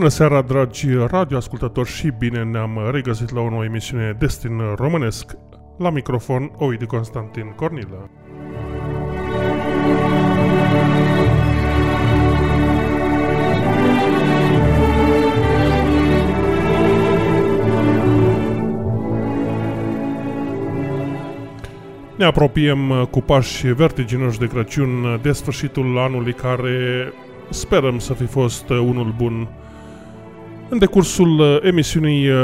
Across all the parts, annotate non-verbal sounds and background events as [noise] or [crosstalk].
Bună seara, dragi radioascultători și bine ne-am regăsit la o nouă emisiune Destin Românesc. La microfon, Oidi Constantin Cornilă. Ne apropiem cu pași vertiginoși de Crăciun de sfârșitul anului care sperăm să fi fost unul bun în decursul uh, emisiunii uh,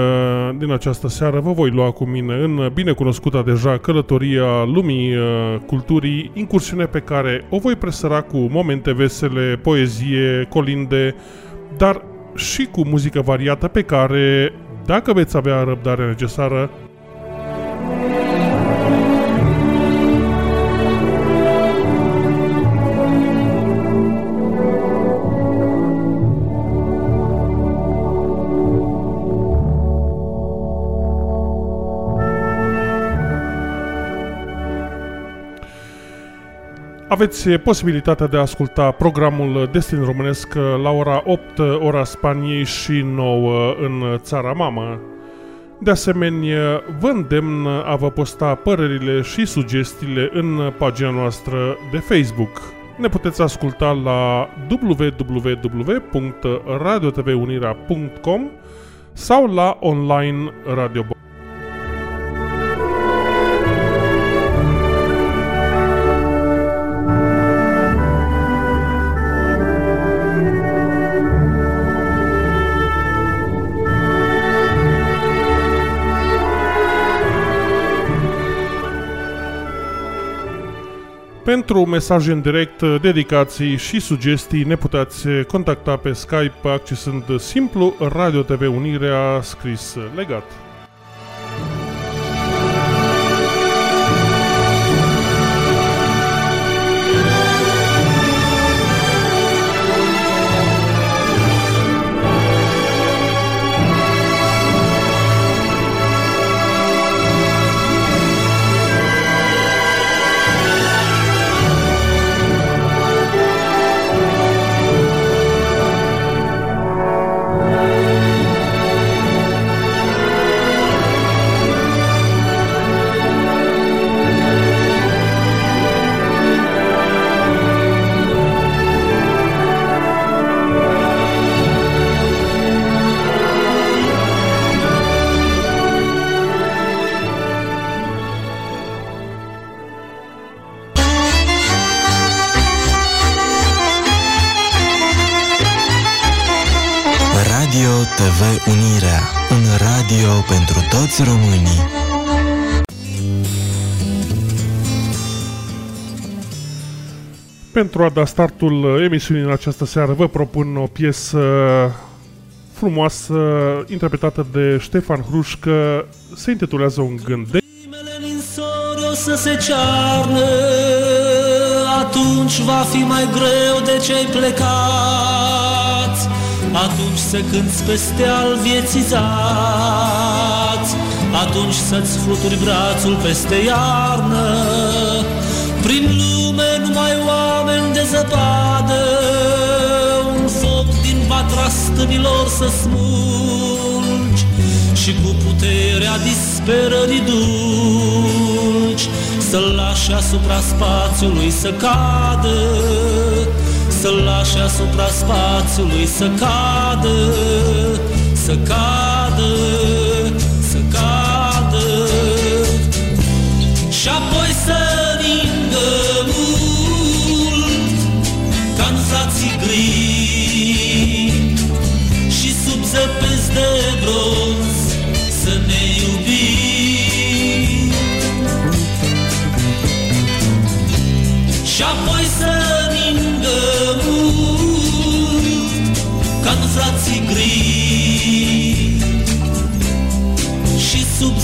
din această seară vă voi lua cu mine în binecunoscuta deja călătoria lumii uh, culturii, incursiune pe care o voi presăra cu momente vesele, poezie, colinde, dar și cu muzică variată pe care, dacă veți avea răbdarea necesară, Aveți posibilitatea de a asculta programul Destin Românesc la ora 8, ora Spaniei și 9 în țara mamă. De asemenea, vă îndemn a vă posta părerile și sugestiile în pagina noastră de Facebook. Ne puteți asculta la www.radiotvunirea.com sau la online Radio Pentru mesaje în direct, dedicații și sugestii ne puteți contacta pe Skype accesând simplu Radio TV Unirea scris legat. Pentru a da startul emisiunii în această seară, vă propun o piesă frumoasă, interpretată de Ștefan Hrușcă, se intitulează Un gând. De... să se cearnă, atunci va fi mai greu de cei plecați, atunci să cânți peste al vieții atunci să-ți fluturi brațul peste iarnă. Prin lume numai oameni de zăpadă, un foc din vatra stânilor să smulgi și cu puterea disperării dulci să-l lași asupra spațiului să cadă, să-l lași asupra spațiului să cadă, să cadă.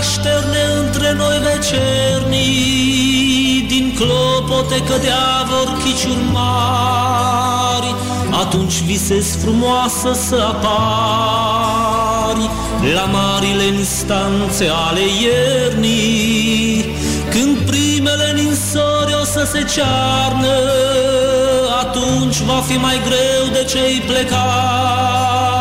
așterne între noi vecernii, din clopote cădea vor chiciuri mari, atunci visezi frumoasă să apari la marile instanțe ale iernii, când primele ninsori o să se cearnă, atunci va fi mai greu de cei plecați,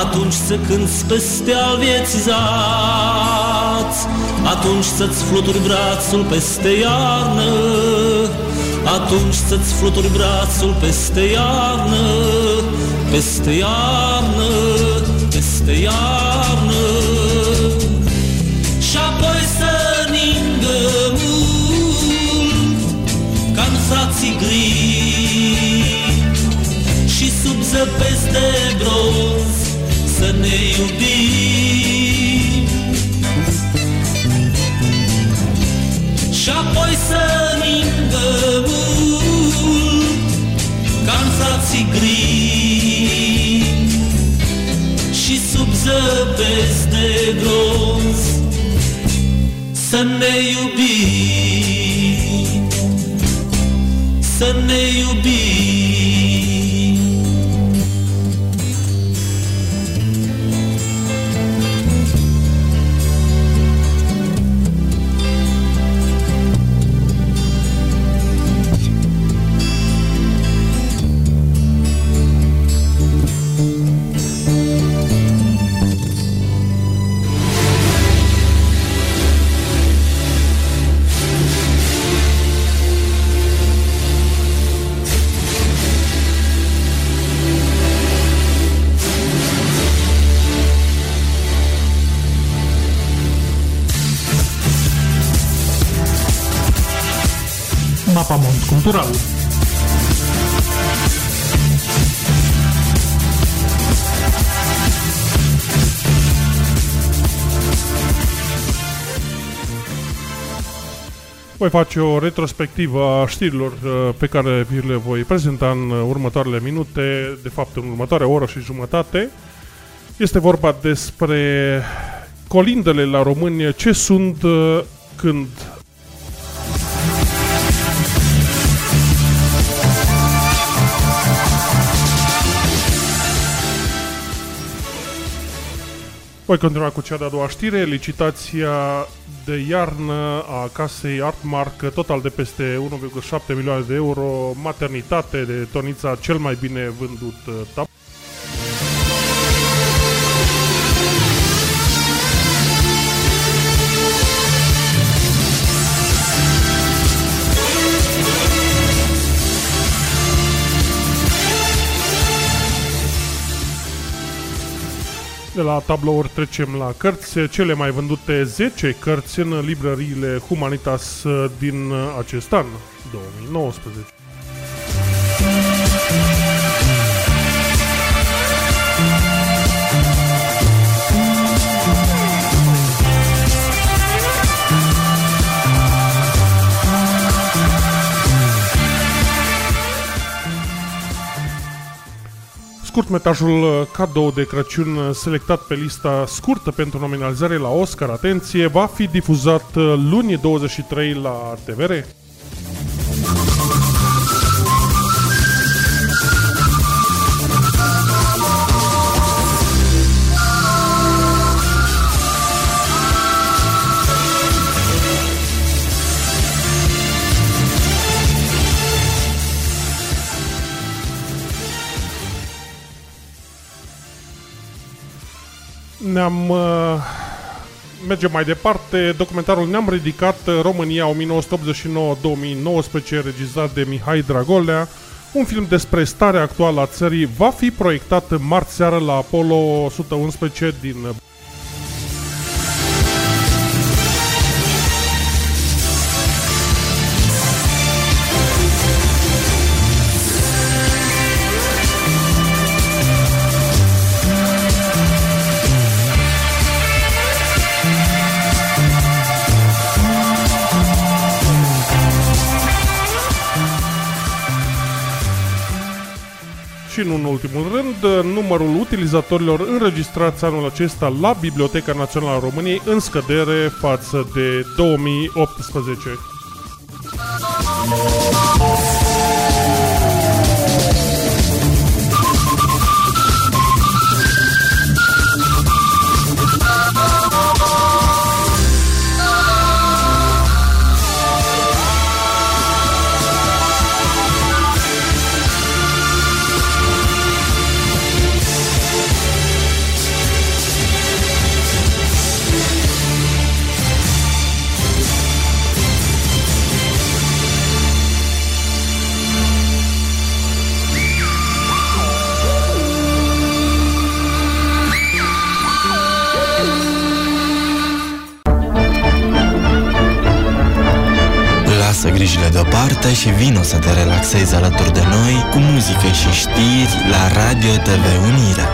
atunci să cânți peste al vieții zați, atunci să-ți fluturi brațul peste iarnă, atunci să-ți fluturi brațul peste iarnă, peste iarnă, peste iarnă. Și apoi să ningă mult, ca în frații gri, și sub zăpezi de bronz să ne iubim. Și apoi să ningă mult, ca în frații gri, și sub zăpezi de bronz să ne iubim, să ne iubim. Cultural. Voi face o retrospectivă a știrilor uh, pe care vi le voi prezenta în următoarele minute, de fapt în următoarea oră și jumătate. Este vorba despre colindele la români, ce sunt uh, când Voi continua cu cea de-a doua știre, licitația de iarnă a casei Artmark, total de peste 1,7 milioane de euro, maternitate de Tonița, cel mai bine vândut uh, tap. De la tablouri trecem la cărți, cele mai vândute 10 cărți în librăriile Humanitas din acest an, 2019. Scurtmetrajul cadou de Crăciun selectat pe lista scurtă pentru nominalizare la Oscar, atenție, va fi difuzat luni 23 la TVR. Ne-am... Uh, mergem mai departe. Documentarul Ne-am ridicat România 1989-2019, regizat de Mihai Dragolea. Un film despre starea actuală a țării va fi proiectat marți seară la Apollo 111 din și nu în ultimul rând, numărul utilizatorilor înregistrați anul acesta la Biblioteca Națională a României în scădere față de 2018. Grijile deoparte și vino să te relaxezi alături de noi cu muzică și știri la Radio TV Unirea.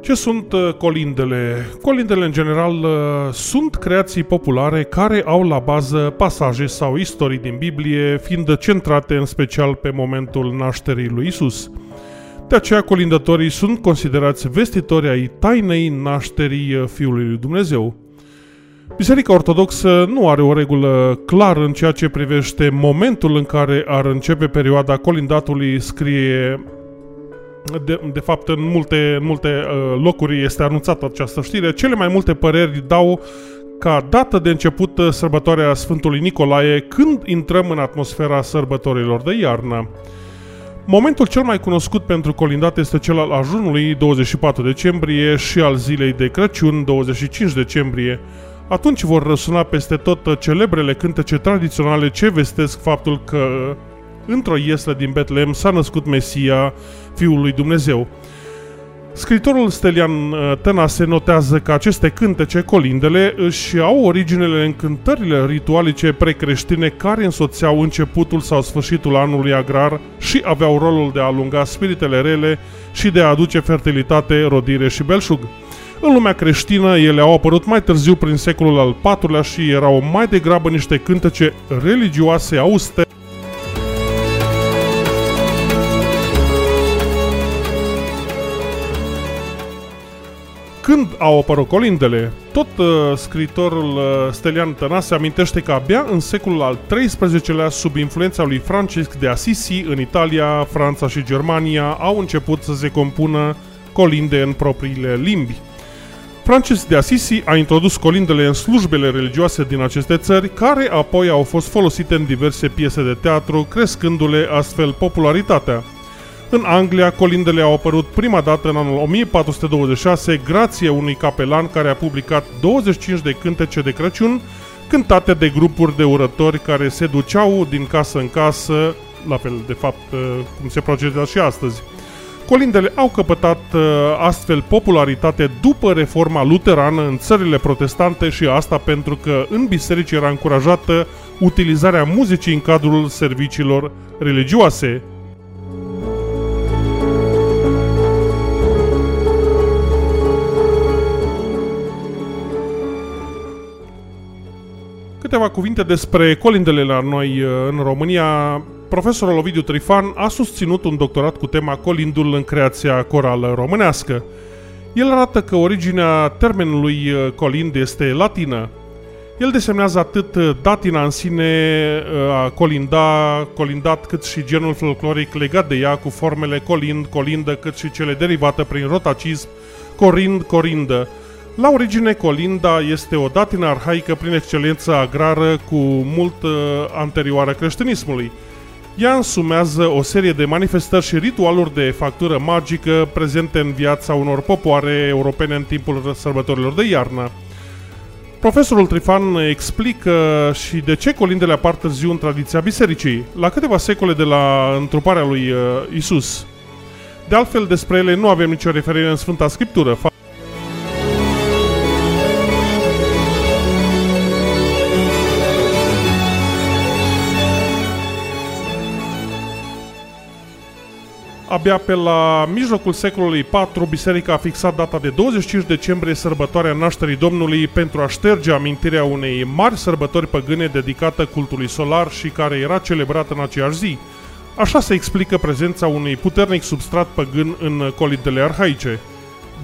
Ce sunt uh, colindele? Colindele, în general, uh, sunt creații populare care au la bază pasaje sau istorii din Biblie, fiind centrate în special pe momentul nașterii lui Isus. De aceea, colindătorii sunt considerați vestitori ai tainei nașterii uh, Fiului lui Dumnezeu. Biserica Ortodoxă nu are o regulă clară în ceea ce privește momentul în care ar începe perioada colindatului, scrie de, de fapt, în multe, în multe uh, locuri este anunțată această știre. Cele mai multe păreri dau ca dată de început uh, sărbătoarea Sfântului Nicolae, când intrăm în atmosfera sărbătorilor de iarnă. Momentul cel mai cunoscut pentru colindat este cel al ajunului 24 decembrie și al zilei de Crăciun 25 decembrie. Atunci vor răsuna peste tot uh, celebrele cântece tradiționale ce vestesc faptul că într-o ieslă din Betlehem s-a născut Mesia, Fiul lui Dumnezeu. Scritorul Stelian uh, Tănase notează că aceste cântece, colindele, își au originele în cântările ritualice precreștine care însoțeau începutul sau sfârșitul anului agrar și aveau rolul de a alunga spiritele rele și de a aduce fertilitate, rodire și belșug. În lumea creștină, ele au apărut mai târziu prin secolul al IV-lea și erau mai degrabă niște cântece religioase auste Când au apărut colindele, tot uh, scritorul uh, Stelian Tănase amintește că abia în secolul al XIII-lea, sub influența lui Francisc de Assisi, în Italia, Franța și Germania, au început să se compună colinde în propriile limbi. Francis de Assisi a introdus colindele în slujbele religioase din aceste țări, care apoi au fost folosite în diverse piese de teatru, crescându-le astfel popularitatea. În Anglia, colindele au apărut prima dată în anul 1426 grație unui capelan care a publicat 25 de cântece de Crăciun cântate de grupuri de urători care se duceau din casă în casă, la fel de fapt uh, cum se procedează și astăzi. Colindele au căpătat uh, astfel popularitate după reforma luterană în țările protestante și asta pentru că în biserici era încurajată utilizarea muzicii în cadrul serviciilor religioase. Câteva cuvinte despre colindele la noi uh, în România. Profesorul Ovidiu Trifan a susținut un doctorat cu tema colindul în creația corală românească. El arată că originea termenului uh, colind este latină. El desemnează atât uh, datina în sine a colinda, colindat, cât și genul folcloric legat de ea cu formele colind, colindă, cât și cele derivate prin rotacism, corind, corindă. La origine, colinda este o datină arhaică prin excelență agrară cu mult uh, anterioară creștinismului. Ea însumează o serie de manifestări și ritualuri de factură magică prezente în viața unor popoare europene în timpul sărbătorilor de iarnă. Profesorul Trifan explică și de ce colindele apar târziu în tradiția bisericii, la câteva secole de la întruparea lui uh, Isus. De altfel, despre ele nu avem nicio referire în Sfânta Scriptură. Abia pe la mijlocul secolului IV, biserica a fixat data de 25 decembrie sărbătoarea nașterii Domnului pentru a șterge amintirea unei mari sărbători păgâne dedicată cultului solar și care era celebrată în aceeași zi. Așa se explică prezența unui puternic substrat păgân în colindele arhaice.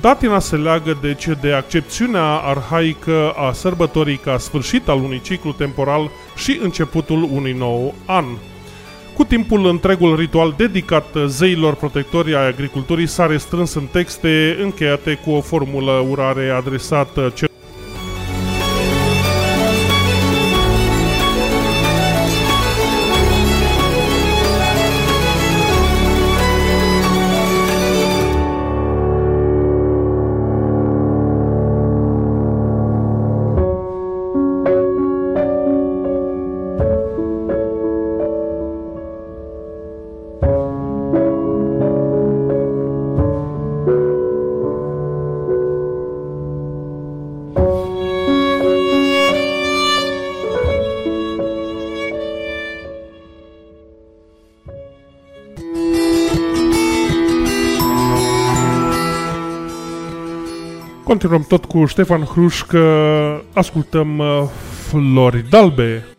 Datina se leagă deci de accepțiunea arhaică a sărbătorii ca sfârșit al unui ciclu temporal și începutul unui nou an. Cu timpul, întregul ritual dedicat zeilor protectorii ai agriculturii s-a restrâns în texte încheiate cu o formulă urare adresată celor Continuăm tot cu Ștefan Hruș că ascultăm uh, Flori Dalbe.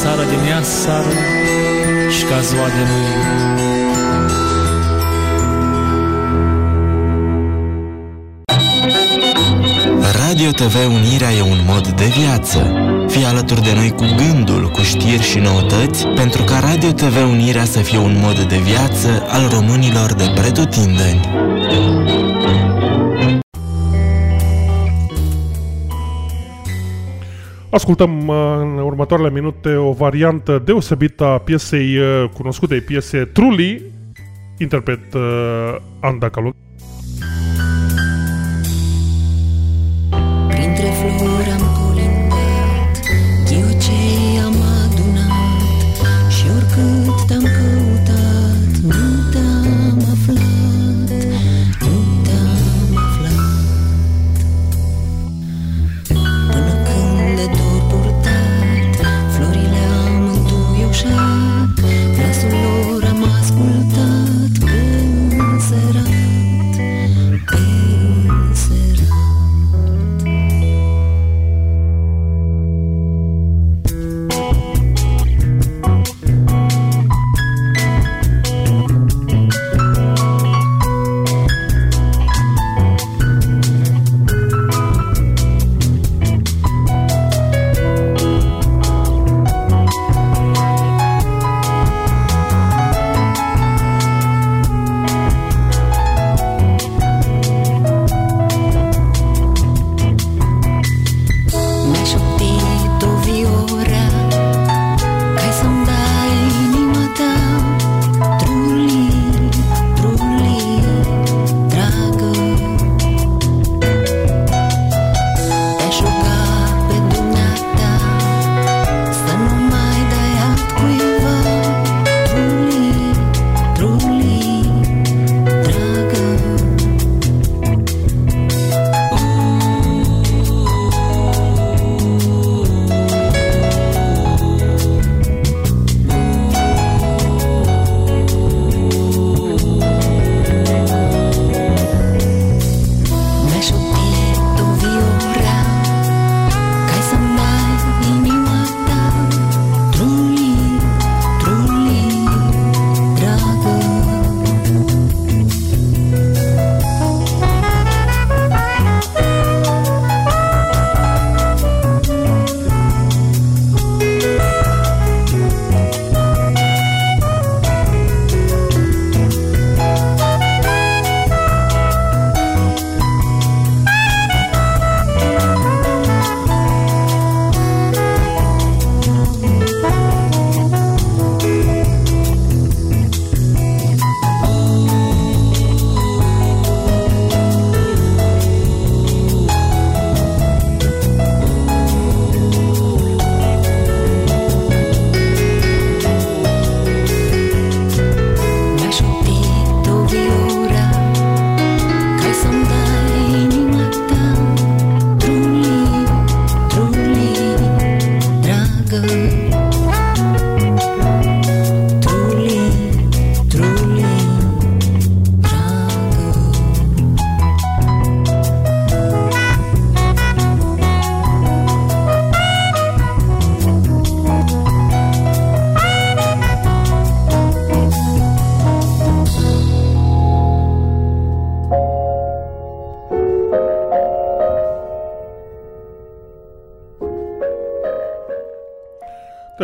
Seara din ea seară Și ca ziua de mâine Radio TV Unirea e un mod de viață. Fii alături de noi cu gândul, cu știri și noutăți, pentru ca Radio TV Unirea să fie un mod de viață al românilor de pretutindeni. Ascultăm uh, în următoarele minute o variantă deosebită a piesei uh, cunoscutei piese Truly, interpret uh, Anda Calu.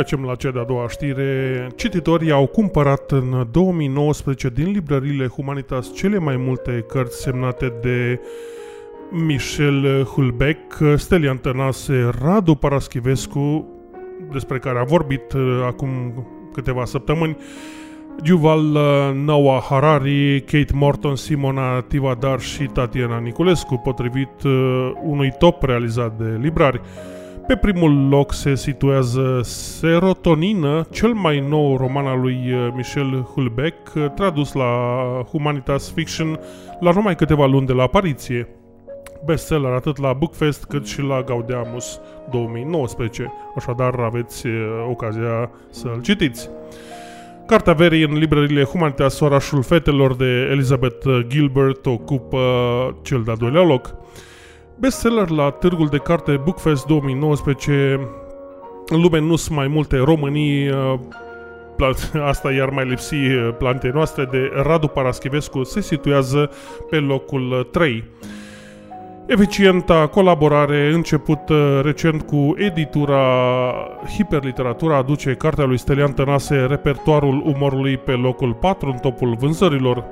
Trecem la cea de-a doua știre. Cititorii au cumpărat în 2019 din librările Humanitas cele mai multe cărți semnate de Michel Hulbeck, Stelian Tănase, Radu Paraschivescu, despre care a vorbit uh, acum câteva săptămâni, Yuval uh, Noah Harari, Kate Morton, Simona Tivadar și Tatiana Niculescu, potrivit uh, unui top realizat de librari. Pe primul loc se situează Serotonină, cel mai nou roman al lui Michel Hulbeck, tradus la Humanitas Fiction la numai câteva luni de la apariție bestseller atât la Bookfest cât și la Gaudeamus 2019, așadar aveți ocazia să-l citiți. Cartea verii în librările Humanitas Orașul Fetelor de Elizabeth Gilbert ocupă cel de-al doilea loc. Bestseller la târgul de carte Bookfest 2019 în lume nu sunt mai multe românii [laughs] asta iar mai lipsi plantei noastre de Radu Paraschivescu se situează pe locul 3. Eficienta colaborare început uh, recent cu editura Hiperliteratura aduce cartea lui Stelian Tănase repertoarul umorului pe locul 4 în topul vânzărilor.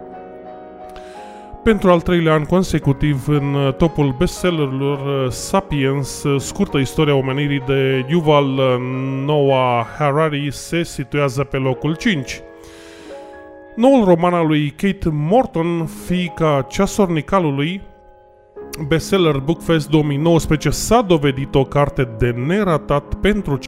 Pentru al treilea an consecutiv în uh, topul bestsellerilor uh, Sapiens, scurtă istoria omenirii de Yuval Noah Harari se situează pe locul 5. Noul roman al lui Kate Morton, fiica ceasornicalului, Bestseller Bookfest 2019 s-a dovedit o carte de neratat pentru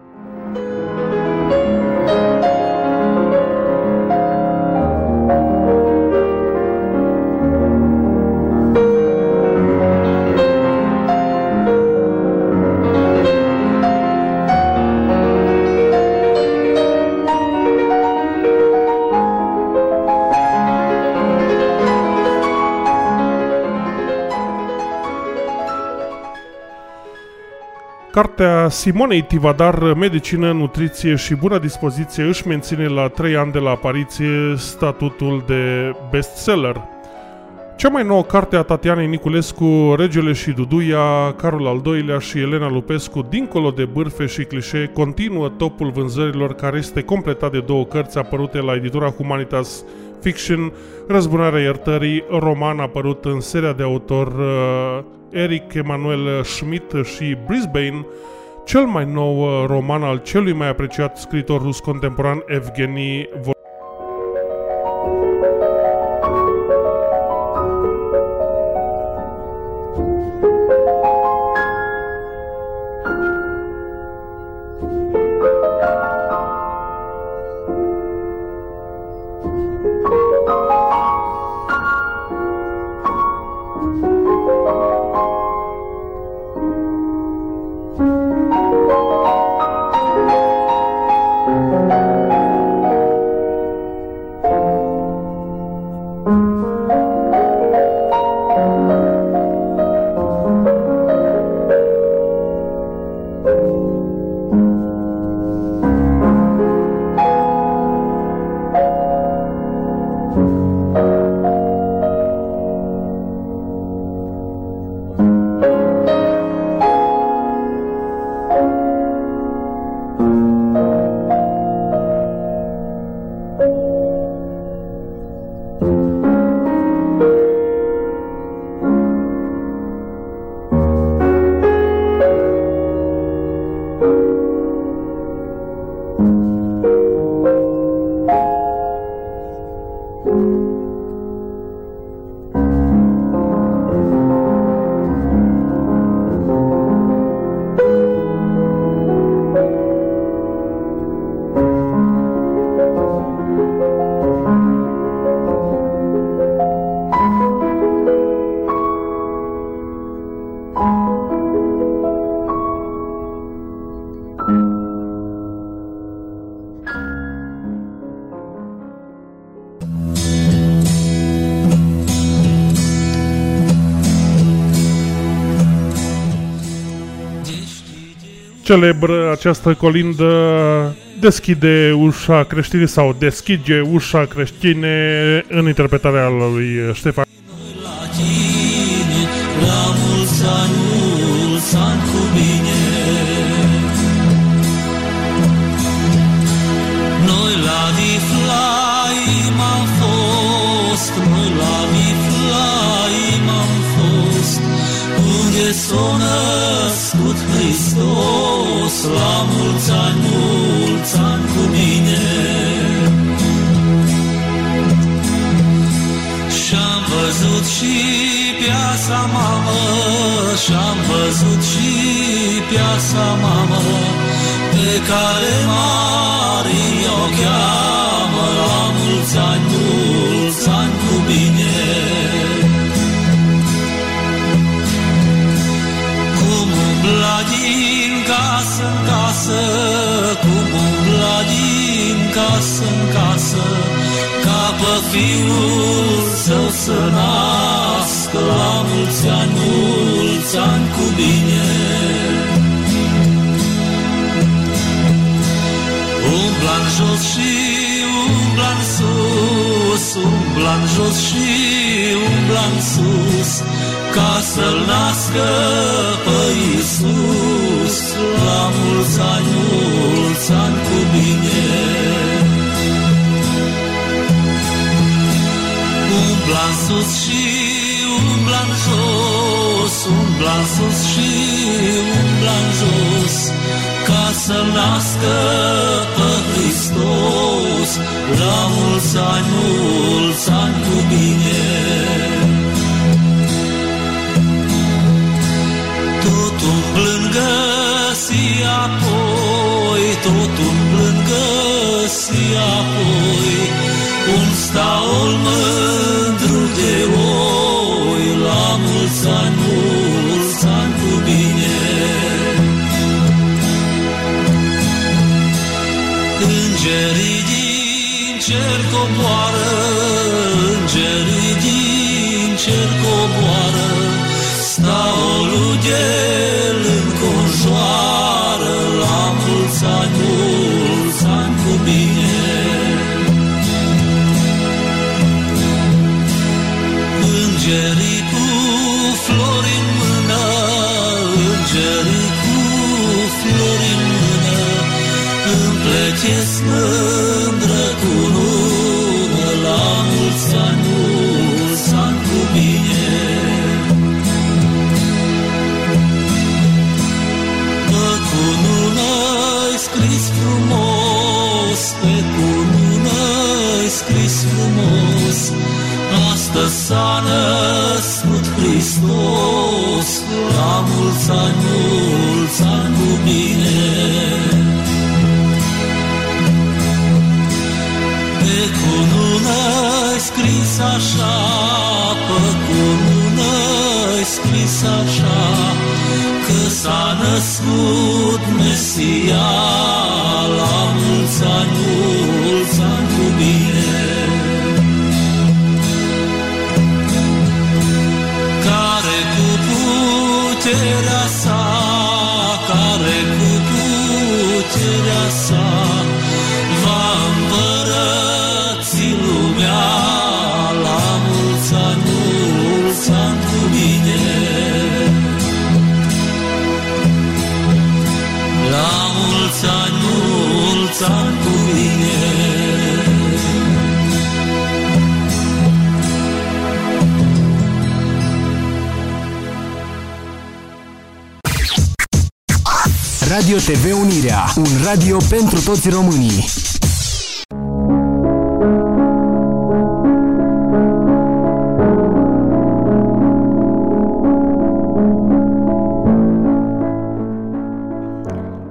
Cartea Simonei Tivadar, Medicină, Nutriție și Bună Dispoziție își menține la 3 ani de la apariție statutul de bestseller. Cea mai nouă carte a Tatianei Niculescu, Regele și Duduia, Carol al II-lea și Elena Lupescu, dincolo de bârfe și clișee, continuă topul vânzărilor care este completat de două cărți apărute la editura Humanitas Fiction, Răzbunarea iertării, roman apărut în seria de autor uh, Eric Emanuel Schmidt și Brisbane, cel mai nou uh, roman al celui mai apreciat scritor rus contemporan Evgeny Vol- celebră această colindă deschide ușa creștine sau deschide ușa creștine în interpretarea lui Ștefan. Și-am văzut și piața mamă, Pe care mari o cheamă la mulți ani, mulți ani cu bine. Cum umbla din casă în casă, cum umbla din casă în casă, ca pe fiul său să nască jos și umbla în sus, umbla în jos și umbla în sus, ca să-l nască pe Iisus la mulți ani, mulți ani cu bine. Umbla în sus și umbla în jos, umbla în sus și umbla în jos, ca să nască pe Hristos la mulți ani, mulți ani cu bine. Tot umblând găsi apoi, tot umblând găsi apoi, un staul mândru coboară, îngerii din cer coboară, staul de înconjoară, Hristos, la mulți ani, mulți ani cu bine. Pe cunună-i scris așa, pe cunună-i scris așa, că s-a născut Mesia, Radio TV Unirea, un radio pentru toți românii.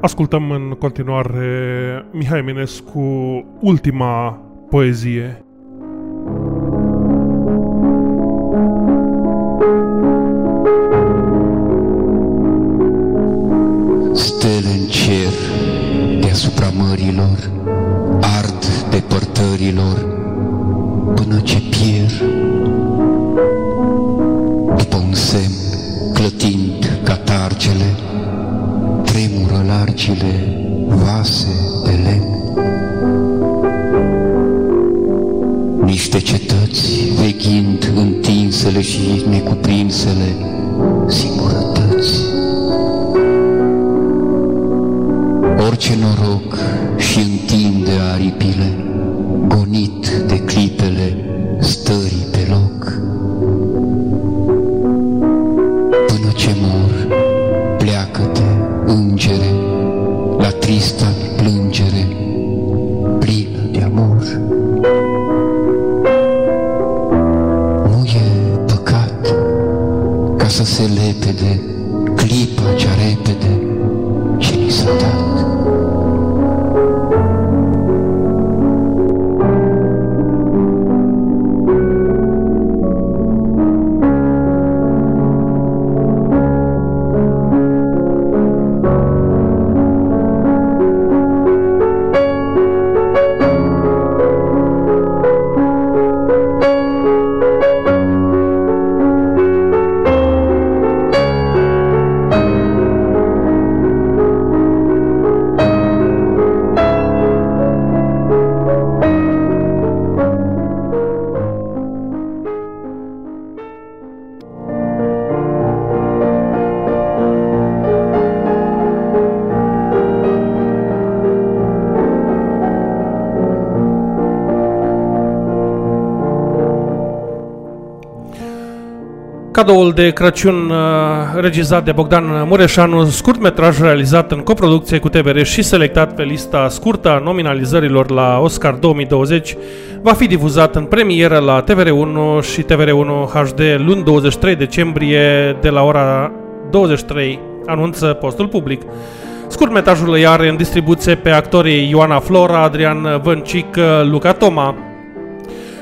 Ascultăm în continuare Mihai Eminescu, ultima poezie. Cadoul de Crăciun uh, regizat de Bogdan Mureșanu, scurt metraj realizat în coproducție cu TVR și selectat pe lista scurtă a nominalizărilor la Oscar 2020, va fi difuzat în premieră la TVR1 și TVR1 HD luni 23 decembrie de la ora 23, anunță postul public. Scurtmetrajul îi are în distribuție pe actorii Ioana Flora, Adrian Văncic, Luca Toma.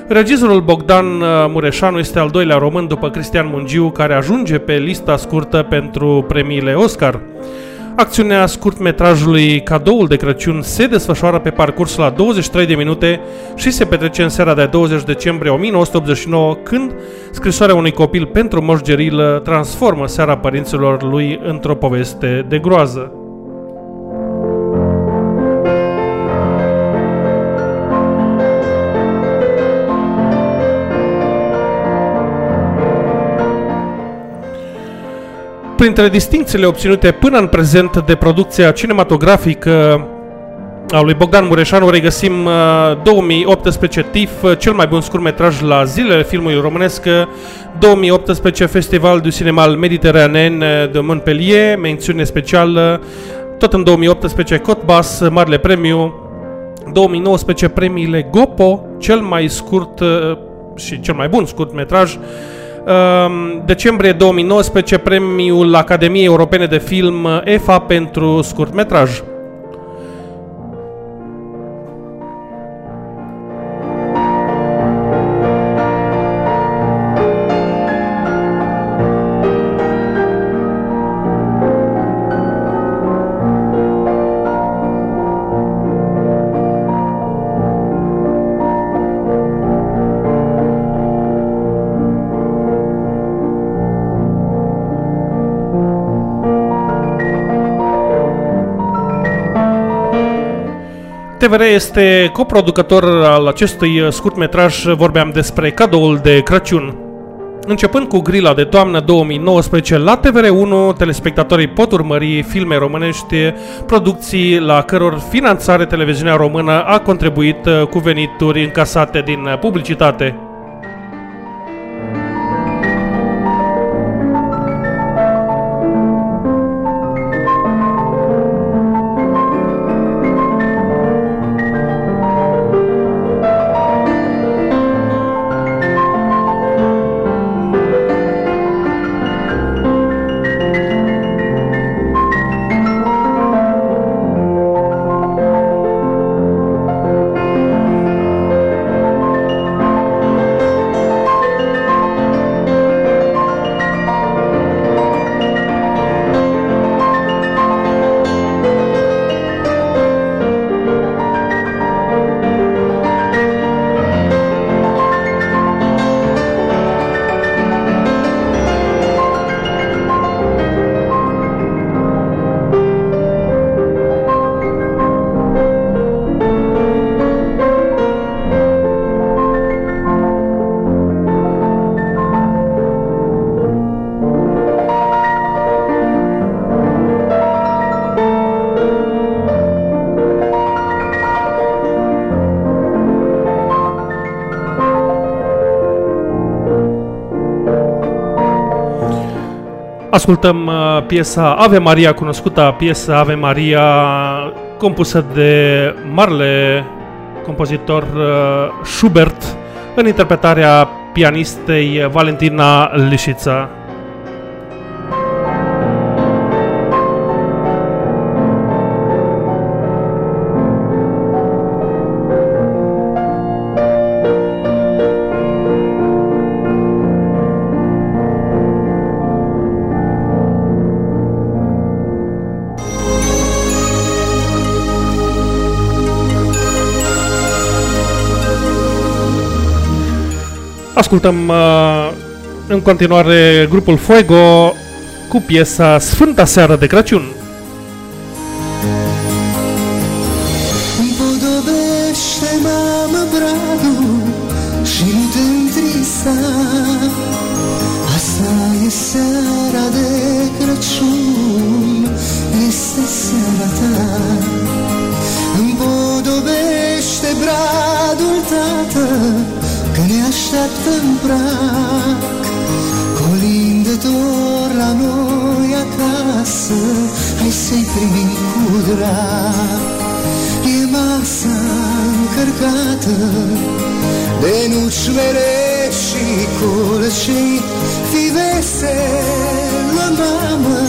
Regizorul Bogdan uh, Mureșanu este al doilea român după Cristian Mungiu, care ajunge pe lista scurtă pentru premiile Oscar. Acțiunea scurtmetrajului Cadoul de Crăciun se desfășoară pe parcurs la 23 de minute și se petrece în seara de 20 decembrie 1989, când scrisoarea unui copil pentru Moș Gerilă transformă seara părinților lui într-o poveste de groază. Printre distincțiile obținute până în prezent de producția cinematografică a lui Bogdan Mureșanu regăsim uh, 2018 TIF, uh, cel mai bun scurtmetraj la zilele filmului românesc, uh, 2018 Festival du Cinéma Mediterranean uh, de Montpellier, mențiune specială, tot în 2018 Cotbas, Marele Premiu, 2019 premiile Gopo, cel mai scurt uh, și cel mai bun scurtmetraj, metraj, Ehm, decembrie 2019 premiul Academiei Europene de Film EFA pentru scurtmetraj. TVR este coproducător al acestui scurtmetraj, vorbeam despre cadoul de Crăciun. Începând cu grila de toamnă 2019, la TVR1 telespectatorii pot urmări filme românești, producții la căror finanțare televiziunea română a contribuit cu venituri încasate din publicitate. Ascultăm uh, piesa Ave Maria, cunoscuta piesa Ave Maria, compusă de marele compozitor uh, Schubert, în interpretarea pianistei Valentina Lișița. Ascultăm uh, în continuare grupul Fuego cu piesa Sfânta Seară de Crăciun. Așteaptă în prag Colindător la noi acasă Hai să-i primim cu drag. E masa încărcată De nuci mere și colăcei Fii veselă, mamă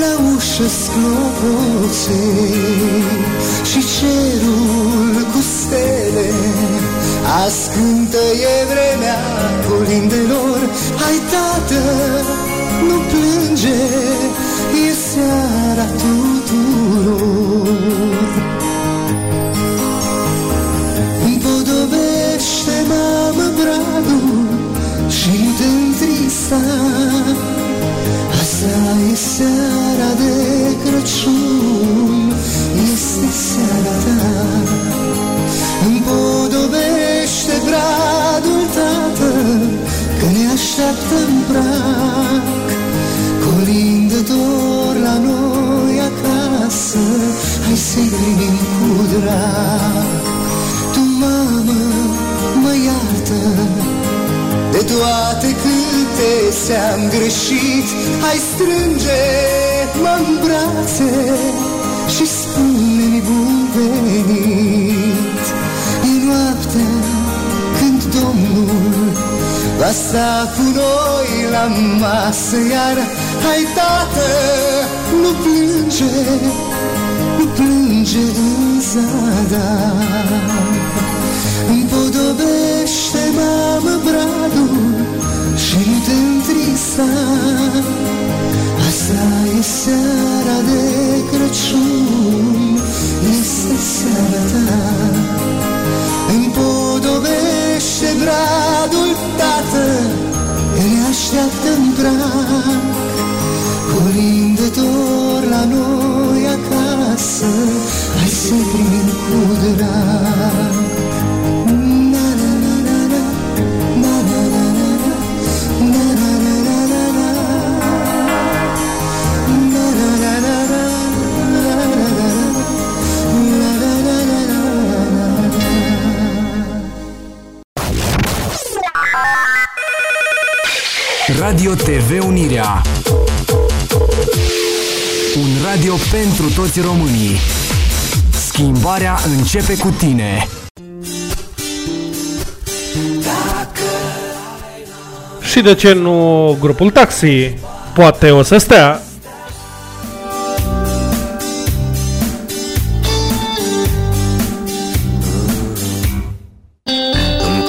La ușă sclopoței Și cerul cu stele Azi cântă e vremea colindelor Hai tată, nu plânge E seara tuturor. Împodobește, mamă, bradul Și nu te întrista Asta e seara de Crăciun Este seara ta Împodobește bradul, tată, Că ne așteaptă în prag Colindător la noi acasă Hai să-i primim cu drag. Tu, mamă, mă iartă De toate câte ți-am greșit Hai strânge-mă în brațe Și spune-mi bun venit va sta cu noi la masă Iar hai tată, nu plânge, nu plânge în zadar Împodobește, mamă, bradul și nu te întrista Asta e seara de Crăciun, este seara ta. Împodobește bradul, tată, că ne așteaptă în prag Colindător la noi acasă, hai să primim cu drag Un radio pentru toți românii. Schimbarea începe cu tine. Și de ce nu grupul Taxi? Poate o să stea. Îmi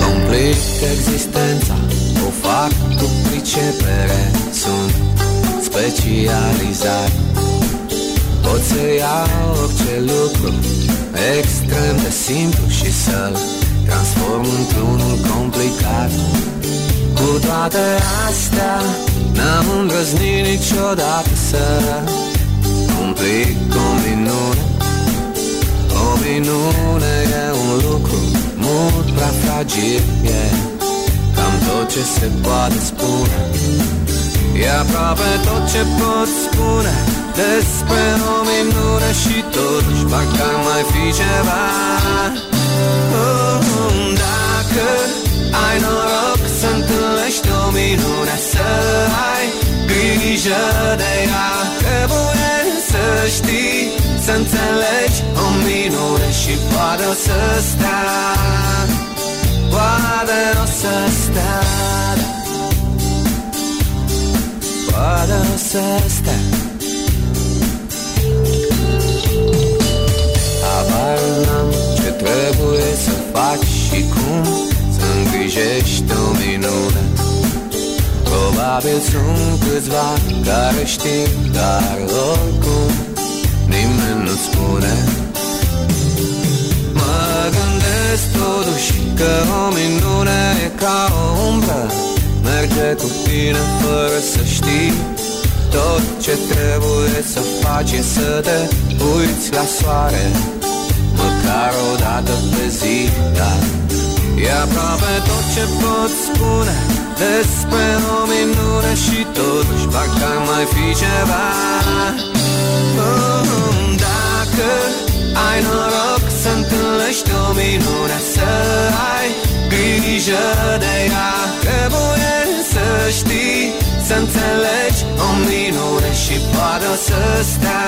Extrem de simplu și să-l Transform într-unul complicat. Cu toate astea N-am îndrăznit niciodată să Complic o minune o minune e un lucru mult prea fragil E cam tot ce se poate spune. E aproape tot ce pot spune Despre o minune și totuși Parcă ar mai fi ceva. Oh, Dacă ai noroc să întâlnești o minune Să ai grijă de ea. Trebuie să știi să înțelegi o minune și și poate o să stea. Poate o să stea. Da. Poate o să stea Habar n-am ce trebuie să faci și cum Să îngrijești o minune Probabil sunt câțiva care știu Dar oricum nimeni nu spune. Mă gândesc totuși că o minune e ca o umbră. Merge cu tine fără să știi. Tot ce trebuie să faci e să te uiți la soare Măcar o dată pe zi, dar E aproape tot ce pot spune despre o minune Și totuși parcă ar mai fi ceva. Oh, Dacă ai noroc să întâlnești o minune Să ai grijă de ea. Trebuie să știi, să înțelegi o minune Și poate o să stea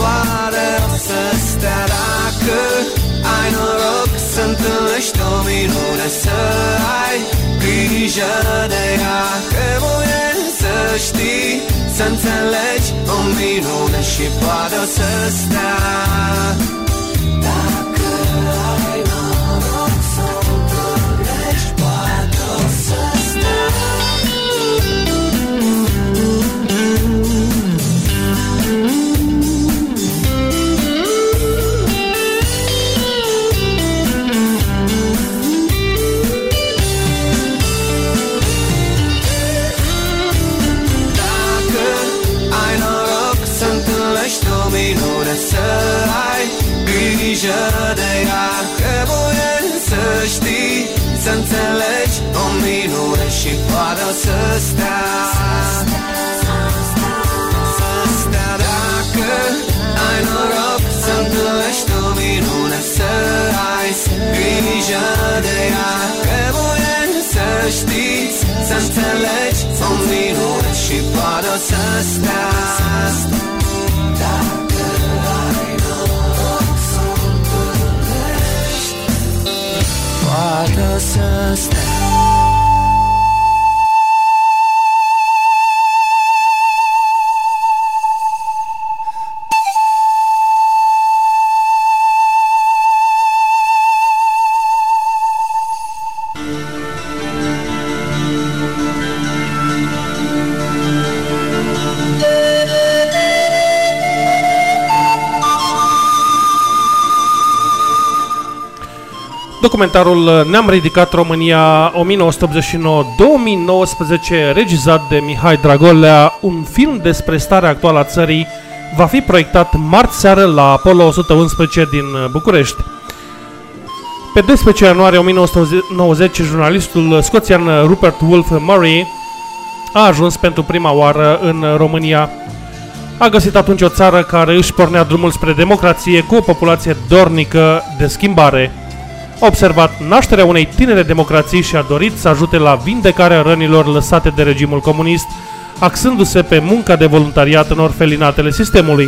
Poate o să stea dacă ai noroc să întâlnești o minune Să ai grijă de ea. Trebuie să știi, să înțelegi o minune Și poate o să stea. Dacă Și poate o să stea. Să stea dacă ai noroc să întâlnești o minune Să ai grijă de ea. Trebuie să știți, să înțelegi o minune Și poate o să stea. Dacă ai noroc să întâlnești Poate o să stea Documentarul Ne-am ridicat România 1989-2019, regizat de Mihai Dragolea, un film despre starea actuală a țării, va fi proiectat marți seară la Apollo 111 din București. Pe 12 ianuarie 1990, jurnalistul scoțian Rupert Wolf Murray a ajuns pentru prima oară în România. A găsit atunci o țară care își pornea drumul spre democrație cu o populație dornică de schimbare. A observat nașterea unei tinere democrații și a dorit să ajute la vindecarea rănilor lăsate de regimul comunist, axându-se pe munca de voluntariat în orfelinatele sistemului.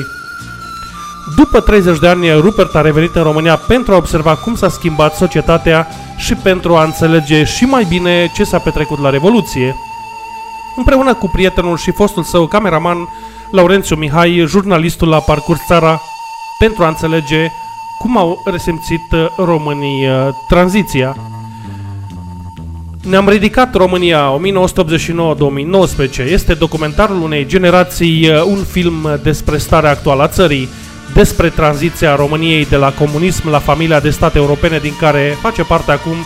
După 30 de ani, Rupert a revenit în România pentru a observa cum s-a schimbat societatea și pentru a înțelege și mai bine ce s-a petrecut la Revoluție. Împreună cu prietenul și fostul său cameraman, Laurențiu Mihai, jurnalistul a parcurs țara pentru a înțelege cum au resimțit uh, românii uh, tranziția. Ne-am ridicat România 1989-2019. Este documentarul unei generații, uh, un film despre starea actuală a țării, despre tranziția României de la comunism la familia de state europene din care face parte acum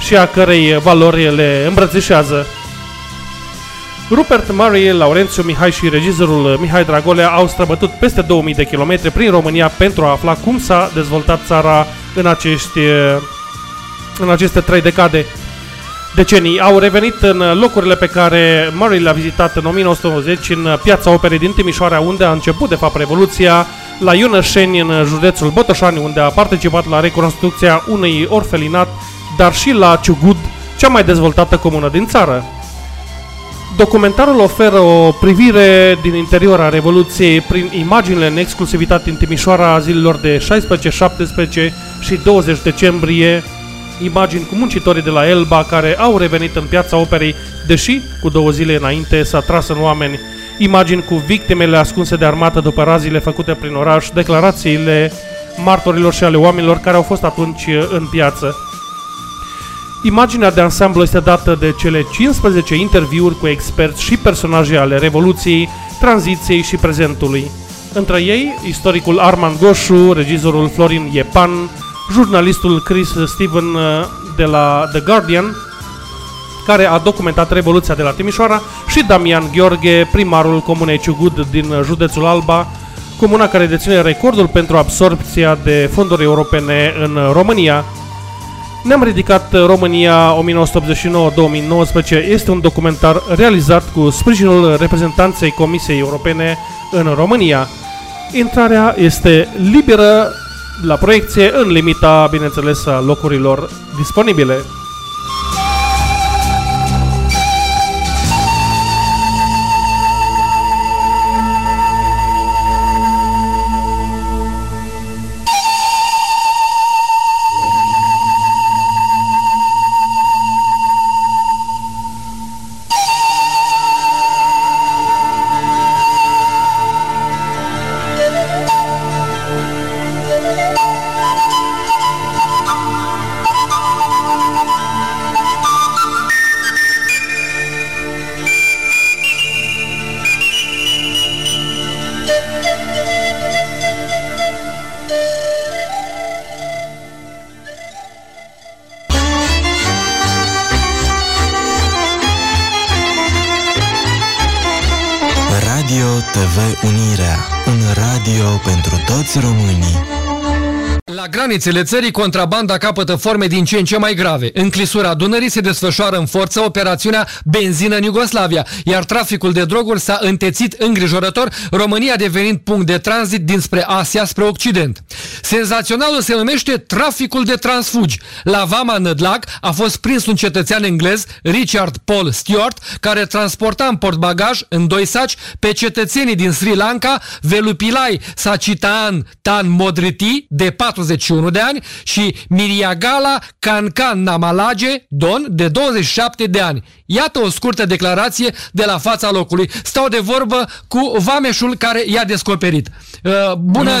și a cărei valori le îmbrățișează. Rupert Murray, Laurențiu Mihai și regizorul Mihai Dragolea au străbătut peste 2000 de kilometri prin România pentru a afla cum s-a dezvoltat țara în, acești, în aceste trei decade. Decenii au revenit în locurile pe care Murray le-a vizitat în 1990 în piața operei din Timișoara, unde a început de fapt Revoluția, la Ionășeni în județul Botoșani, unde a participat la reconstrucția unui orfelinat, dar și la Ciugud, cea mai dezvoltată comună din țară. Documentarul oferă o privire din interior a Revoluției prin imaginile în exclusivitate din Timișoara a zilelor de 16, 17 și 20 decembrie, imagini cu muncitorii de la Elba care au revenit în piața operei, deși cu două zile înainte s-a tras în oameni, imagini cu victimele ascunse de armată după razile făcute prin oraș, declarațiile martorilor și ale oamenilor care au fost atunci în piață. Imaginea de ansamblu este dată de cele 15 interviuri cu experți și personaje ale Revoluției, tranziției și prezentului. Între ei, istoricul Arman Goșu, regizorul Florin Iepan, jurnalistul Chris Steven uh, de la The Guardian, care a documentat Revoluția de la Timișoara, și Damian Gheorghe, primarul comunei Ciugud din județul Alba, comuna care deține recordul pentru absorpția de fonduri europene în România. Ne-am ridicat România 1989-2019 este un documentar realizat cu sprijinul reprezentanței Comisiei Europene în România. Intrarea este liberă la proiecție în limita, bineînțeles, a locurilor disponibile. Radio pentru toți românii. La granițele țării, contrabanda capătă forme din ce în ce mai grave. În clisura Dunării se desfășoară în forță operațiunea Benzină în Iugoslavia, iar traficul de droguri s-a întețit îngrijorător, România devenind punct de tranzit dinspre Asia spre Occident. Senzaționalul se numește traficul de transfugi. La Vama Nădlac a fost prins un cetățean englez, Richard Paul Stewart, care transporta în portbagaj, în doi saci, pe cetățenii din Sri Lanka, Velupilai Sacitaan Tan Modriti, de 41 de ani, și Miriagala Kankan Namalage, Don, de 27 de ani. Iată o scurtă declarație de la fața locului. Stau de vorbă cu vameșul care i-a descoperit. Uh, bună, Bună ziua!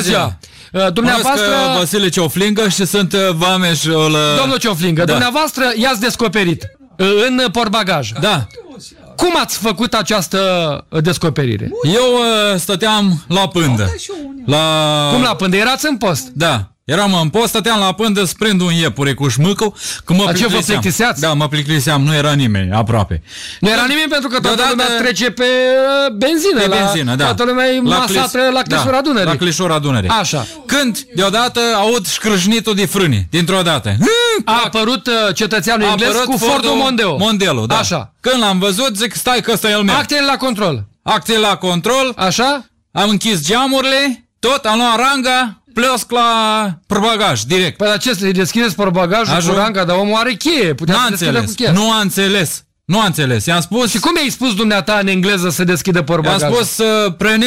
ziua! Uh, dumneavoastră... Cunosc, uh, Vasile Cioflingă și sunt uh, vameșul... uh, Domnul Cioflingă, da. dumneavoastră i-ați descoperit uh, în portbagaj. Da. Cum ați făcut această uh, descoperire? Eu uh, stăteam la pândă. La... Cum la pândă? Erați în post? Da. Eram în post, stăteam la pândă, sprând un iepure cu șmâcul, că mă Dar ce, vă plictiseam. plictiseați? Da, mă plictiseam, nu era nimeni aproape. Nu era nimeni pentru că toată Deodată- lumea trece pe uh, benzină. Pe la, benzină, da. Toată lumea e masată la Clișura da, Dunării. La Clișura Dunării. Așa. Când, deodată, aud șcrâșnitul de frâne, dintr-o dată. A apărut uh, cetățeanul A englez apărut cu Fordul Mondeo. Mondelo, da. Așa. Când l-am văzut, zic, stai că ăsta e al meu. Actele la control. Acte la control. Așa? Am închis geamurile, tot, am luat ranga, plesc la probagaj, direct. Păi dar ce, să-i deschideți portbagajul Ajung. cu ranga, dar omul are cheie. Putea Nu să a deschidă înțeles, cu cheia. nu a înțeles. Nu a înțeles. I-am spus... Și cum i-ai spus dumneata în engleză să deschidă I-am portbagajul? spus, uh, prene,